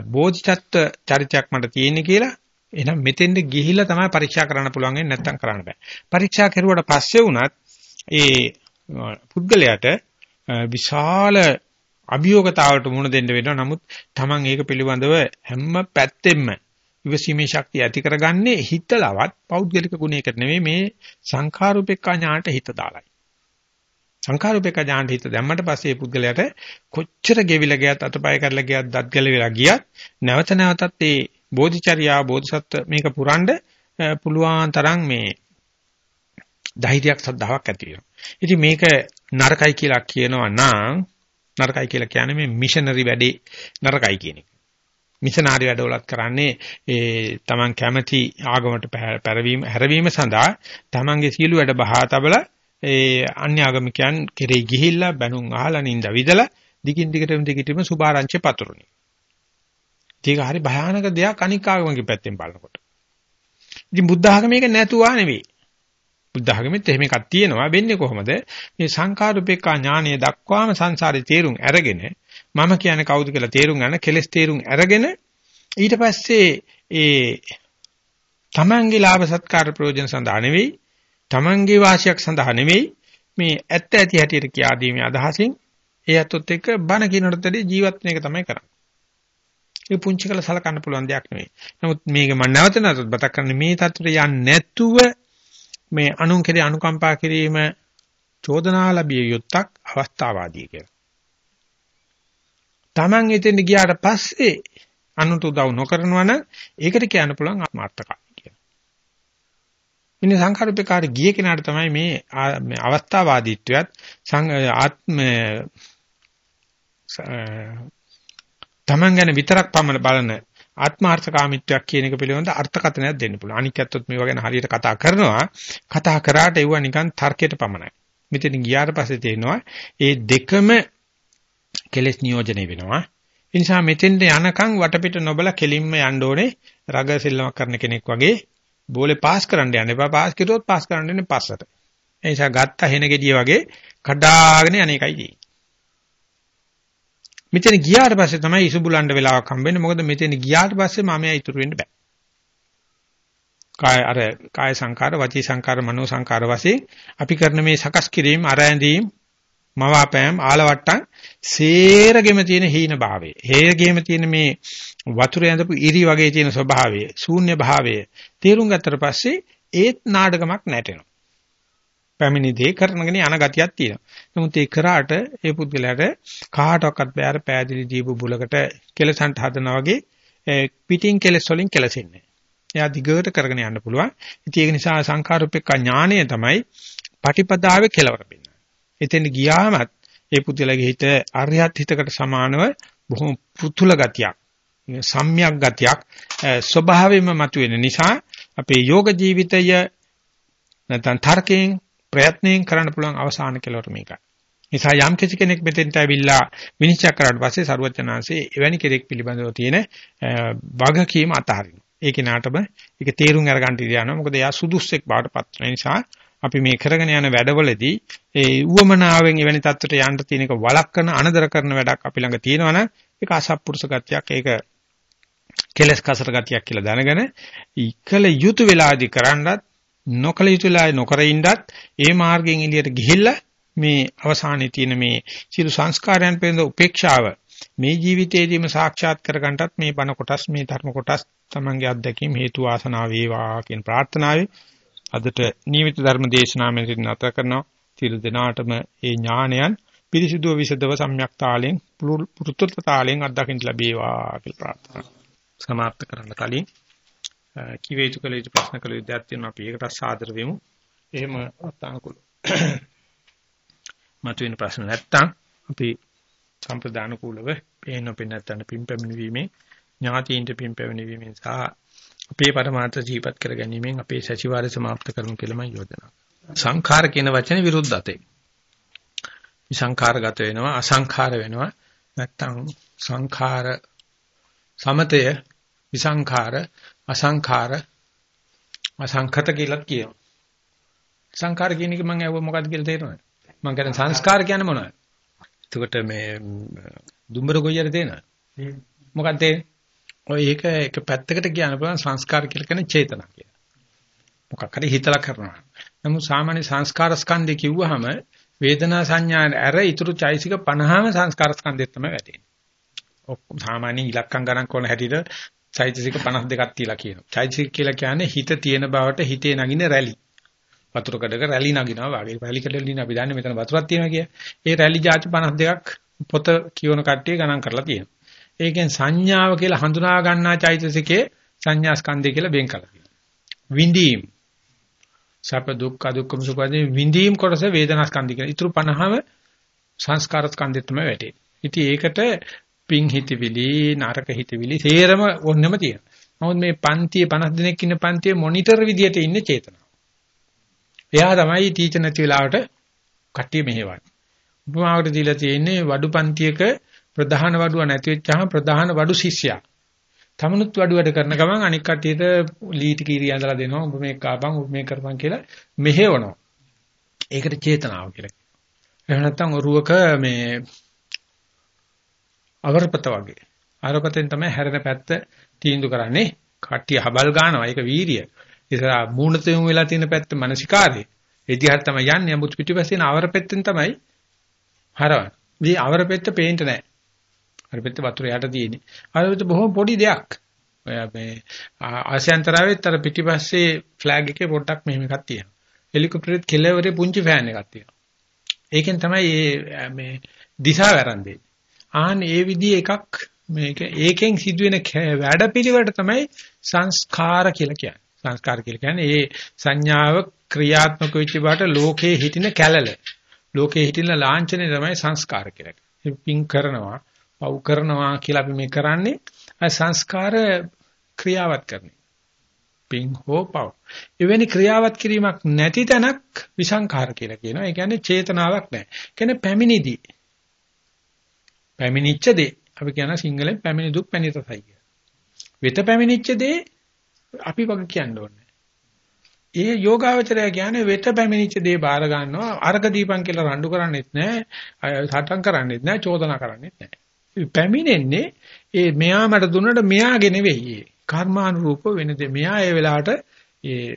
A: බෝධිසත්ව චරිතයක් මට තියෙන්නේ කියලා එහෙනම් මෙතෙන්ද ගිහිල්ලා තමයි පරීක්ෂා කරන්න පුළුවන් වෙන්නේ නැත්තම් කරන්න බෑ. පරීක්ෂා කරුවට පස්සේ වුණත් ඒ පුද්ගලයාට විශාල අභියෝගතාවලට මුහුණ දෙන්න වෙනවා. නමුත් Taman ඒක පිළිබඳව හැම පැත්තෙම ඉවසීමේ ශක්තිය ඇති කරගන්නේ හිතලවත් පෞද්ගලික ගුණයකට නෙමෙයි මේ සංඛාරූපේක්ඛා ඥාණයට හිත දාලයි. සංඛාරූපේක්ඛා ඥාණයට හිත දැම්මට පස්සේ මේ පුද්ගලයාට කොච්චර ගෙවිලා ගියත් අතපය කරලා ගියත් දත් ගැලවිලා ගියත් නැවත නැවතත් මේ බෝධිචර්යා බෝධිසත්ව මේක පුරන්න පුළුවන් තරම් මේ ධෛර්යයක් සද්ධාාවක් ඇති වෙනවා. ඉතින් මේක නරකයි කියලා කියනවා නම් නරකයි කියලා කියන්නේ මේ මිෂනරි වැඩේ නරකයි කියන එක. මිෂනාරි වැඩවලත් කරන්නේ ඒ Taman කැමැති ආගමට පැරවීම හැරවීම සඳහා Tamanගේ සියලු වැඩ බහා තබලා ඒ අන්‍ය ආගමිකයන් කෙරෙහි ගිහිල්ලා බැනුම් අහලා නින්ද විදලා දිගින් දිගටම දිගටම සුභාරංචේ පතුරුනි. ඒක හරි භයානක දෙයක් අනික් ආගමකින් පැත්තෙන් බලනකොට. ඉතින් බුද්ධ ආගමේක නැතුවා නෙවෙයි. බුද්ධ ආගමෙත් එහෙම එකක් තියෙනවා. වෙන්නේ කොහොමද? මේ සංඛාරුපේක්ඛා ඥානය දක්වාම සංසාරේ තේරුම් අරගෙන මම කියන්නේ කවුද කියලා තේරුම් ගන්න කෙලස් තේරුම් අරගෙන ඊට පස්සේ ඒ තමන්ගේ ලාභ සත්කාර ප්‍රයෝජන සඳහා නෙවෙයි, තමන්ගේ වාසියක් සඳහා නෙවෙයි මේ ඇත්ත ඇති හැටියට කියා දීමේ අදහසින් ඒ අතොත් එක්ක බණ කියනකොටදී ජීවත් වෙන එක තමයි කරන්නේ. ඒ පුංචි කළ සලකන්න පුළුවන් දෙයක් නෙවෙයි. නමුත් මේක මම නැවත නැවතත් බතක් කරන්නේ මේ தත්ත්වයට යන්නේ නැතුව මේ අනුන් කෙරේ අනුකම්පා කිරීම චෝදනා ලැබිය යුත්තක් අවස්ථාවාදී කියලා. Taman එතෙන් ගියාට පස්සේ අනුන්ට උදව් නොකරනවා නම් ඒකට කියන්න පුළුවන් ආත්මාර්ථකයි කියලා. ඉන්නේ සංඛාරූපකාරී ගිය කෙනාට තමයි මේ අවස්ථාවාදීත්වයත් ආත්ම තමන් ගැන විතරක් පමණ බලන ආත්මාර්ථකාමීත්වයක් කියන එක පිළිබඳ අර්ථකථනයක් දෙන්න පුළුවන්. අනික් ඇත්තොත් මේවා ගැන හරියට කතා කරනවා. කතා කරාට ඒව නිකන් තර්කයට පමණයි. මෙතන ගියාට පස්සේ තේනවා ඒ දෙකම කෙලෙස් නියෝජනය වෙනවා. ඒ නිසා මෙතෙන්ට යනකම් වටපිට නොබල කෙලින්ම යන්න ඕනේ රග සෙල්ලමක් කරන කෙනෙක් වගේ බෝලේ පාස් කරන්න යන්න එපා. පාස් කරුවොත් පාස් කරන්න ඉන්නේ පස්සට. ඒ නිසා ගත්ත හෙන ගෙඩිය වගේ කඩාගෙන අනේකයි තියෙන්නේ. මෙතන ගියාට පස්සේ තමයි ඉසුබුලන්න වෙලාවක් හම්බෙන්නේ. මොකද මෙතන ගියාට පස්සේ මමයා ඉතුරු වෙන්න බෑ. කාය අර කාය සංකාර, වචී සංකාර, මනෝ සංකාර වශයෙන් අපි කරන මේ සකස් කිරීම, අරැඳීම්, මවාපෑම්, ආලවට්ටම් සේරගෙම තියෙන හීන භාවය. හේරගෙම තියෙන මේ වතුර ඇඳපු ඉරි වගේ තියෙන ස්වභාවය, ශූන්‍ය භාවය තේරුම් ගත්තට පස්සේ ඒත් නාඩගමක් නැටෙනවා. පැමිණි දේ කරනගෙන යන ගතියක් තියෙනවා. නමුත් ඒ කරාට ඒ පුද්ගලයාට කාටවත් බෑ අර පෑදිලි දීපු බුලකට කෙලසන්ට හදනා වගේ පිටින් කෙලස් වලින් කෙලසෙන්නේ. එයා දිගට කරගෙන යන්න පුළුවන්. ඉතින් ඒක නිසා සංඛාරුප්පක ඥාණය තමයි පටිපදාවේ කෙලවර වෙන්නේ. එතෙන් ගියාමත් ඒ පුද්ගලයාගේ හිත අරියත් හිතකට සමානව බොහොම පුතුල ගතියක් සම්‍යක් ගතියක් ස්වභාවයෙන්ම මතුවෙන නිසා අපේ යෝග ජීවිතය නැත්නම් තර්කයෙන් ප්‍රයත්නයෙන් කරන්න පුළුවන් අවසාන කෙලවර මේකයි. නිසා යම් කිසි කෙනෙක් මෙතෙන්ට ඇවිල්ලා විනිශ්චය කරාට පස්සේ සරුවචනාංශේ එවැනි කෙනෙක් පිළිබඳව තියෙන වගකීම අතහරිනවා. ඒ කෙනාටම ඒක තේරුම් අරගන්න ඉඩ මොකද එයා සුදුස්සෙක් බවට පත් වෙන නිසා අපි මේ කරගෙන යන වැඩවලදී ඒ උවමනාවෙන් එවැනි තත්ත්වයට යන්න තියෙන එක වළක්වන අනදර කරන වැඩක් අපි ළඟ තියෙනවනම් ඒක අසත්පුරුෂ ගතියක් ඒක කෙලස් කසර ගතියක් කියලා දැනගෙන ඉකල යුතු වෙලාදී කරන්නත් නොකල යුතුලා නොකර ඉන්නත් ඒ මාර්ගයෙන් එළියට ගිහිල්ලා මේ අවසානයේ තියෙන මේ සියලු සංස්කාරයන් පිළිබඳ උපේක්ෂාව මේ ජීවිතයේදීම සාක්ෂාත් කරගන්නටත් මේ බණ කොටස් මේ ධර්ම කොටස් තමන්ගේ අත්දැකීම් හේතු වාසනා වේවා කියන ප්‍රාර්ථනාවයි අදට නියමිත ධර්ම දේශනාව මෙතන නැත කරනවා සියලු දෙනාටම ඒ ඥානයන් පිරිසිදුව විසදව සම්‍යක් තාලෙන් පුරුතත තාලෙන් අත්දකින්න ලැබේවා කියලා ප්‍රාර්ථනා සමාප්ත කරන්න කලින් කිව යුතු කළ යුතු ප්‍රශ්න කළ යුතු දෙයක් තියෙනවා අපි ඒකට සාදර වෙමු. එහෙම අත්අනුකූල. මතුවෙන ප්‍රශ්න නැත්තම් අපි සම්ප්‍රදාන කූලව පේන පෙන්නත්තන පිම්පැමිණීමේ ඥාතීන්ට පිම්පැමිණීමෙන් සහ අපේ પરමාර්ථ ජීවත් කර ගැනීමෙන් අපේ සැසිවාරය સમાપ્ત කරමු කියලා මම යෝජනා සංඛාර කියන වචනේ විරුද්ධ අතේ. විසංඛාරගත වෙනවා අසංඛාර වෙනවා නැත්තම් සංඛාර සමතය විසංඛාර අසංඛාර අසංඛත කියලා කියනවා. සංඛාර කියන එක මම ඇහුවා මොකද්ද කියලා තේරෙනවද? මම කියන්නේ සංස්කාර කියන්නේ මොනවද? එතකොට මේ දුම්බර ගොයියර තේනවා. මොකක්ද තේරෙන්නේ? ඔය ඒක එක පැත්තකට කියන්න පුළුවන් සංස්කාර කියලා කියන්නේ චේතනා කියලා. මොකක් හරි හිතලා කරනවා. නමුත් සාමාන්‍ය සංස්කාර ස්කන්ධය කිව්වහම වේදනා සංඥා ඇර ඊතුරු චෛසික 50ම සංස්කාර ස්කන්ධෙත් තමයි වැටෙන්නේ. ඔක්කොම සාමාන්‍ය ඉලක්කම් ගණන් කරන හැටියට චෛතසික 52ක් තියලා කියනවා. චෛතසික කියලා කියන්නේ හිත තියෙන බවට හිතේ නගින රැලි. වතුර කඩක රැලි නගිනවා වගේ. රැලි කඩලින් අපි දන්නේ මෙතන වතුරක් තියෙනවා කිය. ඒ රැලි જાති 52ක් පොත කියවන කට්ටිය ගණන් කරලා තියෙනවා. ඒකෙන් සංඥාව කියලා හඳුනා ගන්නා චෛතසිකේ සංඥා ස්කන්ධය කියලා වෙන් කරලා තියෙනවා. විඳීම් සැප දුක්ඛ දුක්ඛම සුඛ වශයෙන් විඳීම් කොටස වේදනා ස්කන්ධය කියලා. ඊටු 50ම සංස්කාර ස්කන්ධෙත් තමයි වැටෙන්නේ. ඉතින් ඒකට පිං හිතවිලි නරක හිතවිලි සේරම ඕනෙම තියෙනවා. නමුත් මේ පන්තියේ 50 දෙනෙක් ඉන්න පන්තියේ මොනිටර් විදියට ඉන්නේ චේතනාව. එයා තමයි ටීචර් නැති වෙලාවට කට්ටිය මෙහෙවන්නේ. උපමාවකට දීලා තියෙන්නේ වඩු පන්තියක ප්‍රධාන වඩුව නැති වෙච්චාම ප්‍රධාන වඩු ශිෂ්‍යයා. තමනුත් වඩු වැඩ කරන ගමන් අනික් කට්ටියට ලීටි කීරිය ඇඳලා දෙනවා. ඔබ මේක කාපන් ඔබ මේක කරපන් කියලා මෙහෙවනවා. ඒකට චේතනාව කියලා. එහෙම නැත්නම් ඔරුවක මේ අවරපත වගේ. ආරපතෙන් තමයි හැරෙන පැත්ත තීන්දුව කරන්නේ. කට්ටිය හබල් ගන්නවා. ඒක වීරිය. ඉතලා මූණත යොමු වෙලා තියෙන පැත්ත මානසිකාරේ. ඒ දිහාට තමයි යන්නේ. මුත් පිටිපස්සේ නවර පැත්තෙන් තමයි හරවන්නේ. මේ අවර පෙත්ත පේන්න නැහැ. අර පෙත්ත වතුර යට තියෙන්නේ. අර පෙත්ත බොහොම පොඩි දෙයක්. ඔය මේ ආසියන්තරාවෙත් අර පිටිපස්සේ ෆ්ලෑග් එකේ පොඩ්ඩක් මෙහෙම එකක් තියෙනවා. හෙලිකොප්ටරෙත් කෙළවරේ පුංචි ෆෑන් එකක් තියෙනවා. ඒකෙන් තමයි මේ දිශා වැරන්දේ. ආන් ඒ විදිහේ එකක් මේක ඒකෙන් සිදුවෙන වැඩපිළිවෙලට තමයි සංස්කාර කියලා කියන්නේ. සංස්කාර කියලා කියන්නේ ඒ සංඥාව ක්‍රියාත්මක වෙච්ච බාට ලෝකේ හිටින කැලල. ලෝකේ හිටින ලාංඡනේ තමයි සංස්කාර කියලා කියන්නේ. පින් කරනවා, පව් කරනවා කියලා අපි මේ කරන්නේ අය සංස්කාර ක්‍රියාවත් කරන්නේ. පින් හෝ පව්. එවැනි ක්‍රියාවත් කිරීමක් නැති තැනක් විසංඛාර කියලා කියනවා. ඒ කියන්නේ චේතනාවක් නැහැ. කියන්නේ පැමිණිදී. පැමිණිච්ච දේ අපි කියන සිංහලෙන් පැමිණි දුක් පැනිතසයි කියලා. වෙත පැමිණිච්ච දේ අපි වගේ කියන්න ඕනේ. ඒ යෝගාවචරය කියන්නේ වෙත පැමිණිච්ච දේ බාර ගන්නවා අර්ග දීපන් කියලා රණ්ඩු කරන්නේත් නැහැ සටන් කරන්නේත් නැහැ චෝදනා කරන්නේත් නැහැ පැමිණෙන්නේ ඒ මෙයා මට දුන්නට මෙයාගේ නෙවෙයි. කර්මානුරූප වෙන දේ. මෙයා ඒ වෙලාවට ඒ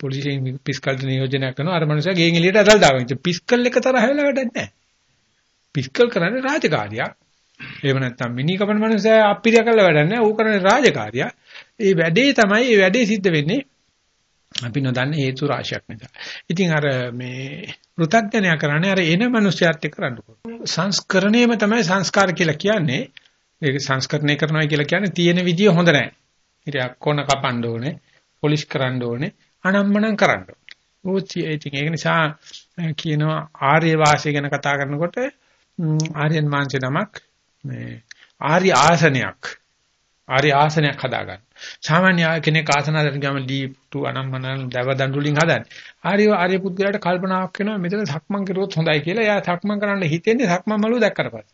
A: පොලිසියෙන් පිස්කල්ට නියෝජනය කරනවා. අර මනුස්සයා ගෙන් එළියට ඇදලා දාගෙන ඉතින් පිස්කල් එක තරහ වෙලා වැඩක් නැහැ. පිස්කල් කරන්නේ රාජකාරියක්. එහෙම නැත්නම් මිනි කපන මනුස්සයා අප්පිරිය කරලා වැඩක් නැහැ. ඌ කරන්නේ රාජකාරියක්. ඒ වැඩේ තමයි ඒ වැඩේ සිද්ධ වෙන්නේ අපි නොදන්න හේතු රාශියක් නිසා. ඉතින් අර මේ පෘථග්ජනය කරන්නේ අර එන මිනිස්යාත් එක්ක රණ්ඩු සංස්කරණයම තමයි සංස්කාර කියලා කියන්නේ. ඒක සංස්කරණය කරනවා කියලා කියන්නේ තියෙන විදිය හොඳ නැහැ. ඉතින් කොන කපන්න ඕනේ, පොලිෂ් කරන්න ඕනේ, අනම්මනම් කරන්න ඕනේ. ඒක නිසා කියනවා ආර්ය වාසය ගැන කතා කරනකොට ආර්යයන් මාංශේ නමක් මේ ආර්ය ආසනයක් ආර්ය ආසනයක් හදාගන්න. සාමාන්‍ය කෙනෙක් ආසන හදන්න ගියාම දීප්ටු අනම්මනන් දව දඬුලින් හදන්නේ. ආර්ය ආර්ය පුද්ගලයාට කල්පනාවක් වෙනවා මෙතන සක්මන් කරුවොත් හොඳයි කියලා. එයා සක්මන් කරන්න හිතෙන්නේ සක්මන් මළුව දැක්කට පස්සේ.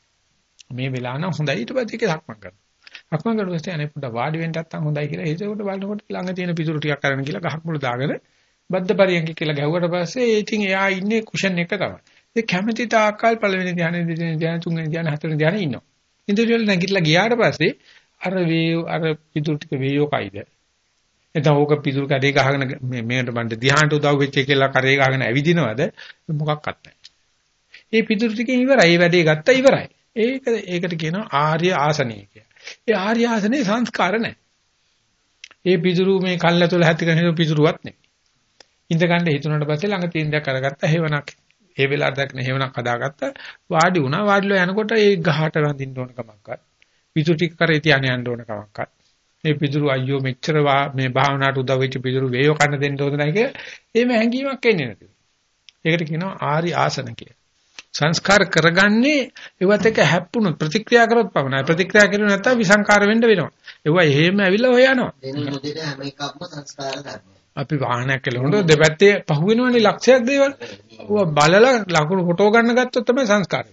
A: මේ වෙලාව නම් හොඳයි ඊට පස්සේ ඒක සක්මන් කරනවා. සක්මන් කරුවොත් පස්සේ අනේ පොඩ්ඩ වාඩි වෙන්න නැත්තම් හොඳයි කියලා. ඒකෝට බලනකොට ළඟ තියෙන පිටුරු ටිකක් අරගෙන කියලා ගහක් මුල දාගෙන බද්ද පරියන්ක කියලා ගැහුවට පස්සේ ඉතින් එයා ඉන්නේ කුෂන් එක තමයි. ඒ කැමැති තාක්කල් පළවෙනි ධ්‍යානෙ දෙවෙනි ධ්‍යානෙ තුන්වෙනි ධ්‍යානෙ හතරවෙනි ධ්‍යානෙ ඉන්නවා. ඉන්ද්‍රියවල නැගිටලා ගියාට පස්සේ අර වේ අර පිටුරු ටික වේයෝ කයිද එතන ඕක පිටුරු කඩේ ගහගෙන මේ මේකට බණ්ඩ ධ්‍යානට උදව් වෙච්ච කියලා කරේ ගහගෙන ඇවිදිනවද මොකක්වත් නැහැ. ඒ පිටුරු ටිකෙන් ඉවරයි. ඒ වැඩේ ගත්තා ඉවරයි. ඒක ඒකට කියනවා ආර්ය ආසනය කියලා. ඒ ආර්ය ආසනේ සංස්කාර නැහැ. ඒ පිටුරු මේ කල්ැතුල හැතිගෙන හිටු පිටුරුවක් නෙවෙයි. ඉඳ ගන්න හිතුනට පස්සේ ළඟ තියෙන දයක් අරගත්තා හේවණක්. ඒ වෙලාවට දක්න හේවණක් හදාගත්තා වාඩි වුණා. වාඩිලා යනකොට ඒ ගහට වඳින්න ඕන කමක්වත්. පිටු ටික කරේ තියන්න යන්න ඕන කමක්වත්. මේ පිටුරු අයියෝ මෙච්චර මේ භාවනාවට උදව් වෙච්ච පිටුරු වේයෝ කන්න දෙන්න ඕන නැහැ කියලා එහෙම හැඟීමක් එන්නේ නැතිව. ඒකට කියනවා ආරි ආසන කියලා. සංස්කාර කරගන්නේ ඒවත් එක හැප්පුණු ප්‍රතික්‍රියා කරොත් පමණයි. ප්‍රතික්‍රියා කරුවේ නැත්නම් විසංකාර වෙන්න වෙනවා. ඒවා එහෙම ඇවිල්ලා හොයනවා. අපි වාහනයක් කෙලවනකොට දෙපැත්තේ පහුවෙනවනේ ලක්ෂයක් දේවල්. ඌව බලලා ලකුණු ෆොටෝ ගන්න ගත්තොත් තමයි සංස්කාර.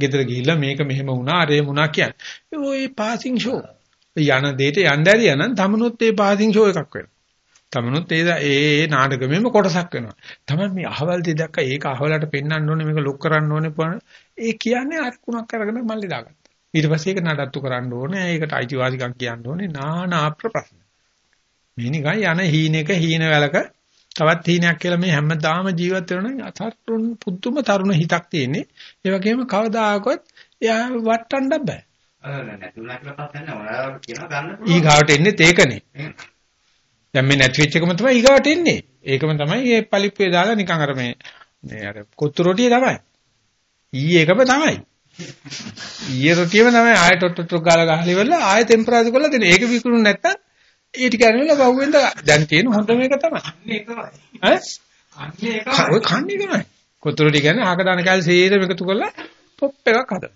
A: ගෙදර ගිහිල්ලා මේක මෙහෙම වුණා අරේ වුණා කියන්නේ. ඔය පාසිං ෂෝ. යන දෙයට යන්න ඇරියා නම් තමනුත් ඒ පාසිං ෂෝ එකක් වෙනවා. තමනුත් ඒ ඒ නාටකෙමම කොටසක් වෙනවා. තමයි මේ අහවල් දෙය දැක්ක ඒක අහවලට පෙන්වන්න ඕනේ මේක ලොක් කරන්න ඕනේ ඒ කියන්නේ අරකුණක් අරගෙන මල්ලි දාගත්තා. ඊට පස්සේ ඒක නඩත්තු කරන්න ඕනේ. ඒකට අයිතිවාසිකම් කියන්න ඕනේ. නානා ප්‍රශ්න. මේ නිකන් යන හීනෙක හීන වැලක තවත් හීනයක් කියලා මේ හැමදාම ජීවත් වෙනවා අතරුන් පුදුම තරුණ හිතක් තියෙන්නේ. ඒ වගේම කවදාකවත් එයා වටන්න බෑ. ඊගාවට එන්නේ ඒකනේ. දැන් මේ නැති වෙච්ච එකම තමයි ඊගාවට එන්නේ. ඒකම තමයි මේ පලිප්පේ දාලා නිකන් අර මේ මේ අර කොත්තු රොටිය තමයි. ඊයේ එකම තමයි. ඊයේ රොටියම තමයි ආයෙත් ටොට් ටොට් ගාලා ගහලා ඉවරලා ආයෙ ටෙම්පරාදු කරලා දෙන. ඒක විකුණුනේ නැත්තම් ඒ ටික අරගෙන බහුවෙන්ද දැන් තියෙන හොඳම එක තමයි. අන්නේ එකමයි. ඈ? අන්නේ එකමයි. ඔය කන්නේ එකමයි. කොතුරු ටික කියන්නේ ආක දාන කාලේ සේරම එකතු කරලා පොප් එකක් හදන.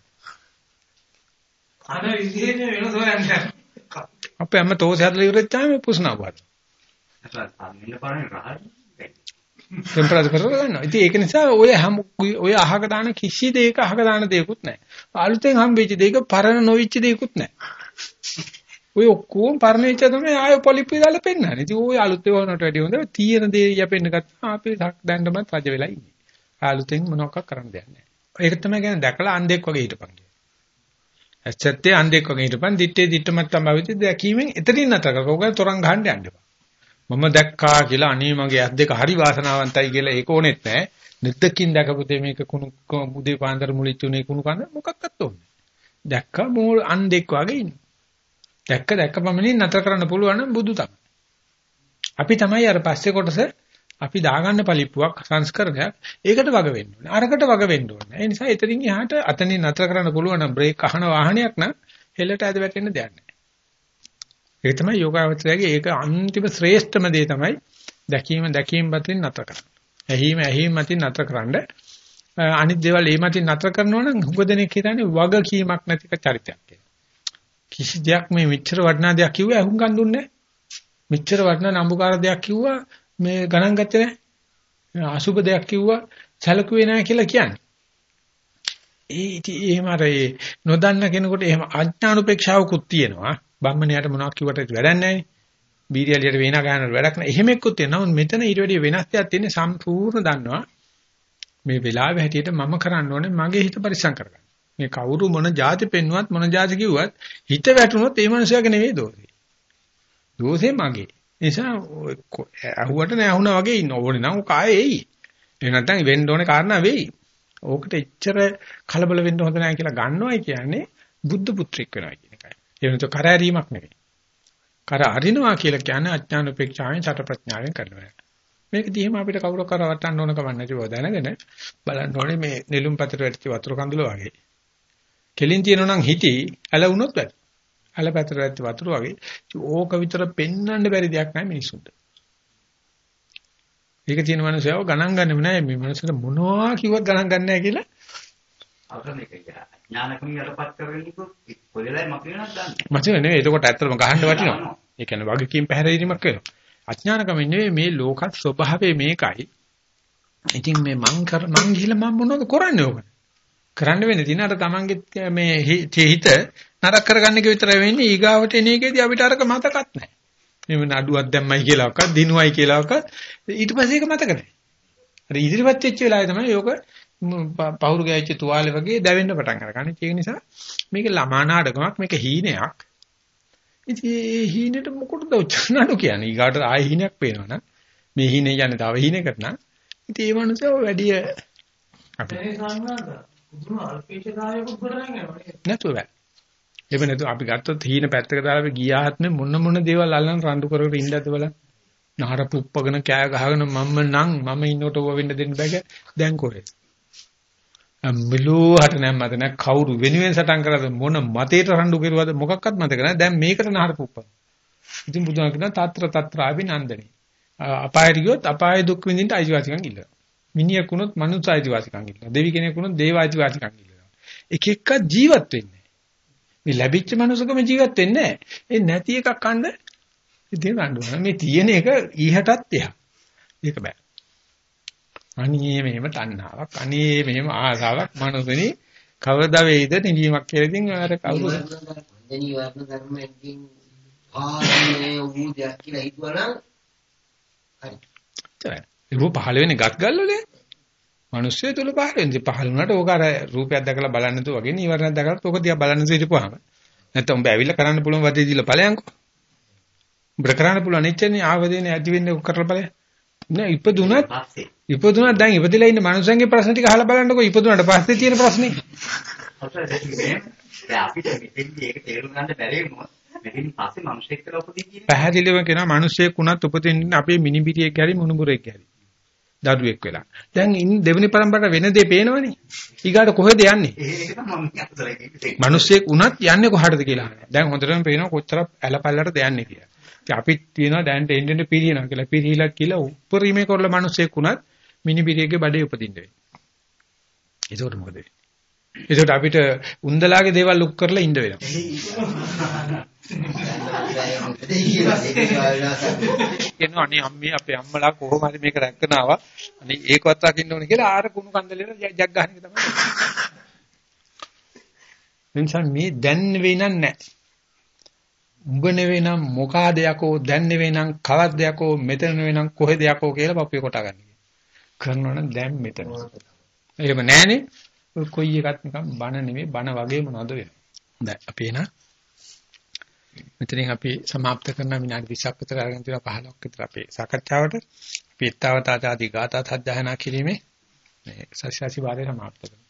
A: අන විදිහේ වෙනස හොයන්නේ. අපේ අම්ම තෝසේ හදලා ඉවරෙච්චාම පුස්නා බාද. ටෙම්පරේචර් කරලා ගන්නවා. ඉතින් ඒක නිසා ඔය හැම ඔය අහක දාන කිසි දෙයක අහක දාන දෙයක්වත් නැහැ. අලුතෙන් හම්බෙච්ච දෙයක පරණ නොවිච්ච දෙයක්වත් නැහැ. ඔය ඔක්කොම පරණේච්ච තමයි ආයෙ පොලිප්පි දාලා පෙන්නන්නේ. ඉතින් ඔය අලුත් ඒවාට වැඩි හොඳ තියෙන දේ යපෙන්න ගත්තා අපි දැන්නමත් රජ වෙලා ඉන්නේ. අලුතෙන් මොනවක් කරන්න දෙයක් නැහැ. ඒක තමයි කියන්නේ දැකලා අන්ධෙක් වගේ හිටපන් කියන්නේ. ඇත්තත්තේ අන්ධෙක් වගේ හිටපන් දිත්තේ දිත්තමත් තමයි දැකීමෙන් එතනින් නැතර කරගොග තොරන් ගහන්න යන්න එපා. මම දැක්කා කියලා අනේ මගේ ඇස් දෙක හරි වාසනාවන්තයි කියලා ඒක ඕනෙත් නැහැ. නිද්දකින් දැකපු තේ මේක කුණු බුදේ පාන්දර මුලිච්චුනේ කුණු කන මොකක්වත් ඕනේ. දැක්ක මෝල් අන්දෙක් වගේ ඉන්නේ. දැක්ක දැක්ක පමණින් නතර කරන්න පුළුවන් නම් බුදු තමයි. අපි තමයි අර පස්සේ කොටස අපි දාගන්න පලිප්පුවක් සංස්කරණයක් ඒකට වග වෙන්න ඕනේ. අරකට වග වෙන්න ඕනේ. ඒ නිසා එතනින් එහාට අතනින් නතර කරන්න පුළුවන් නම් බ්‍රේක් අහන වාහනයක් නම් හෙලට ඇද වැටෙන්න දෙයක් නැහැ. ඒක තමයි යෝගාවචරයේ ඒක අන්තිම ශ්‍රේෂ්ඨම දේ තමයි දැකීම දැකීම මතින් නතර කරන්න. ඇහිම ඇහිම මතින් නතර කරන්න. අනිත් දේවල් ඒ මතින් නතර කරනවා නම් හුඟ දෙනෙක් හිතන්නේ වගකීමක් නැතික චරිතයක් කියලා. කිසි දෙයක් මේ මෙච්චර වටිනා දෙයක් කිව්වා අහුම්කන් දුන්නේ මෙච්චර වටිනා නම්බුකාර දෙයක් කිව්වා මේ ගණන් ගත්තේ නැහැ. අසුබ දෙයක් කිව්වා සැලකුවේ නැහැ කියලා කියන්නේ. ඒ ඉතින් එහෙම අර නොදන්න කෙනෙකුට එහෙම අඥානුපේක්ෂාවකුත් තියෙනවා. බම්මණයට මොනවක් කිව්වට වැඩක් නැහැ. බීරියලියට වේනා ගන්නවට වැඩක් නැහැ. එහෙම එක්කුත් තියෙනවා. මෙතන ඊට වැඩිය වෙනස් දෙයක් තියෙන්නේ සම්පූර්ණ දන්නවා. මේ වෙලාවේ හැටියට මම කරන්න ඕනේ මගේ හිත පරිස්සම් කරගන්න. මේ කවුරු මොන જાති පෙන්නුවත් මොන જાති කිව්වත් හිත වැටුනොත් ඒ මනුස්සයාගේ නෙවෙයි දෝෂේ. දෝෂේ මගේ. නිසා අහුවට නෑ අහුණා වගේ ඉන්න ඕනේ නම් කායේ එයි. ඒ නැත්තම් වෙන්න ඕනේ කාරණා වෙයි. ඕකට එච්චර කලබල වෙන්න හොඳ නැහැ කියලා ගන්නවයි කියන්නේ බුද්ධ පුත්‍රෙක් වෙනවා කියන එකයි. ඒ වෙනත කරදරීමක් නෙවෙයි. කර අරිනවා කියලා කියන්නේ අඥාන උපේක්ෂාවෙන් සට ප්‍රඥාවෙන් කරනවා. මේක දිහම අපිට කවුරු කරවටන්න ඕන කමක් නැතිව දැනගෙන බලන්න ඕනේ මේ නෙළුම් පතර වැටිච්ච වතුර කඳුල වගේ. කෙලින් තියෙනවා නම් හිටි ඇල වුණොත් වැඩි. ඇල පතර වැටිච්ච වතුර වගේ ඕක විතර පෙන්වන්න බැරි දෙයක් නැහැ මිනිසුන්ට. ඒක තියෙන මනුස්සයව ගණන් ගන්නෙම නැහැ මේ මනුස්සට මොනවා කිව්වත් ගණන් ගන්න නැහැ කියලා.
B: එක ඥානකම යටපත් කරගන්නකො කොහෙලයි මකිනක් ගන්න.
A: මචං නෙවෙයි එතකොට ඇත්තටම ගහන්න වටිනවා. ඒ කියන්නේ වගකීම් පැහැරීමක් වෙනවා. අඥානකම නෙවෙයි මේ ලෝකත් ස්වභාවය මේකයි. ඉතින් මේ මං කර මං ගිහිල්ලා මම මොනවද කරන්නේ ඕක? කරන්න වෙන්නේ දින අර තමන්ගේ මේ හිත නරක කරගන්න එක විතරයි වෙන්නේ ඊගාවට එන එකේදී අපිට අරක මතකත් නැහැ. මේ නඩුවක් දැම්මයි කියලාවක දිනුවයි කියලාවක ඊට පස්සේ ඒක මතක නැහැ. අර ඉදිරිපත් වෙච්ච වෙලාවේ තමයි යෝග පහුරු ගෑවිච්ච තුවාලේ වගේ දැවෙන්න පටන් අරගන්නේ. ඒක නිසා මේක ළමා නාටකමක් මේක හීනයක්. ඉතින් මේ හීනෙට මොකටද උච්චනඩු කියන්නේ? ඊගාට ආයෙ හීනයක් පේනවනම් මේ හීනේ යන්නේ තව හීනයකට නම් ඉතින් ඒ මනුස්සයව වැඩි
C: අපේ සාමාන්‍ය පුදුම අල්පේශදායක උගරන්නේ
A: නැතුව බෑ. එහෙම නැතු අපි ගත්තොත් හීන පැත්තක දාලා අපි ගියාත්ම මොන මොන දේවල් අල්ලන් රණ්ඩු කර කර ඉන්නද බලන්න. නහර පුප්පගෙන කෑ ගහගෙන මම නම් මම ඉන්නකොට ඕව වෙන්න දෙන්න බෑ දැන් කොහෙද? අම්බලෝ හට නැම් මත නැ කවුරු වෙනුවෙන් සටන් කරාද මොන මතේට රණ්ඩු කෙරුවද මොකක්වත් මතක නැහැ. දැන් මේකට නහර පුප්පන. ඉතින් බුදුහාම කියනවා తත්‍ර తත්‍ර අභිනන්දනේ. අපායට ගියොත් අපාය දුක් විඳින්න අයිතිවාසිකම් ඉල්ලනවා. මිනිහෙක් වුණොත් මනුස්ස අයිතිවාසිකම් ඉල්ලනවා. දෙවි කෙනෙක් වුණොත් දේව අයිතිවාසිකම් ඉල්ලනවා. එක එක ජීවත් වෙන්නේ. මේ ලැබිච්ච මනුස්සකම ජීවත් වෙන්නේ නැහැ. ඒ නැති එකක් කන්න ඉතින් ගන්නවා. මේ තියෙන එක ඊහටත් එහා. ඒක බෑ. අනේ මෙහෙම තණ්හාවක්, අනේ මෙහෙම ආසාවක් මනුස්සෙනි කවදා වේද නිවීමක් කියලා ඉතින් අර කවුරු
D: වන්දනී වර්ණ ධර්මයෙන් ආන්නේ වූ දෙයක් කියලා හිතුවනම් හරි.
A: ඒක පහළ වෙන්නේ ගත් ගල්වලනේ. මිනිස්සු තුල පහළ වෙන්නේ. පහළ වුණාට ඕක අර රූපයක් දැකලා බලන්න තු වගේ නීවරණයක් දැකලා ඕක දිහා බලන්න සිටපුවාම. නැත්නම් උඹ ඇවිල්ලා කරන්න පුළුවන් වදේ දීලා ඵලයන්කෝ. උඹ කරන්න පුළුවන් එච්චරනේ ආවදේනේ ඇති වෙන්නේ කරලා ඵලය. නෑ ඉපදුනත් ඉපදුනත් දැන් ඉපදිලා ඉන්න මනුස්සයන්ගේ ප්‍රශ්න ටික අහලා බලන්නකෝ ඉපදුනට පස්සේ තියෙන ප්‍රශ්නේ.
B: අපිට මෙතෙන්දී ඒක තේරුම් ගන්න බැරි වුණොත් මෙතෙන් පස්සේ මිනිස්සෙක් කියලා උපදින්න.
A: පැහැදිලිව කියනවා මිනිස්සෙක් වුණත් උපදින්න අපේ මිනිබිරියෙක් හැරි මුණුබුරෙක් හැරි. දරුවෙක් වෙලා. දැන් ඉන් දෙවෙනි පරම්පරාවට වෙන දේ පේනවනේ. ඊගාට කොහෙද යන්නේ? මිනිස්සෙක් වුණත් යන්නේ කොහටද කියලා. දැන් හොඳටම පේනවා කොච්චර ඇලපල්ලටද යන්නේ කියලා. ඉතින් අපිත් කියනවා දැන් ටෙන්ඩෙන්ට පිරියනවා කියලා. පිරිහිලා කියලා උපරිමේ කරලා මිනිස්සෙක් වුණත් මිනිබිරියගේ බඩේ උපදින්න වෙන්නේ. ඒකට මොකද වෙන්නේ? ඒකට අපිට උන්දලාගේ දේවල් ලුක් කරලා ඉන්න වෙනවා. කියනවා අනේ අම්මේ අපේ අම්මලා කොහොම හරි මේක රැක්කන ආවා. අනේ ඒකවත් රකින්න ඕනේ කියලා ආර කුණු කන්දලේට ජග් ගන්න එක තමයි. එනිසා මේ දැන් නෙවෙයි නෑ. උඹ නෙවෙයි නම් මොකාද යකෝ දැන් නෙවෙයි නම් කවද්ද යකෝ මෙතන නෙවෙයි නම් කොහෙද යකෝ කියලා පපුවේ කොටා ගන්න. කරනවා නම් දැන් මෙතන. එහෙම නෑනේ. කොයි එකත් නිකන් බන නෙවෙයි බන වගේ මොනවද වෙන්නේ. දැන් අපි එන මෙතනින් අපි સમાપ્ત කරන විනාඩි 20ක් විතර අරගෙන තියෙනවා 15ක් විතර අපේ සාකච්ඡාවට. අපි ඊතාවතාදී ගාථා සජ්ජායනා කිරීමේ මේ සස්යාසි වාරය સમાપ્ત කරනවා.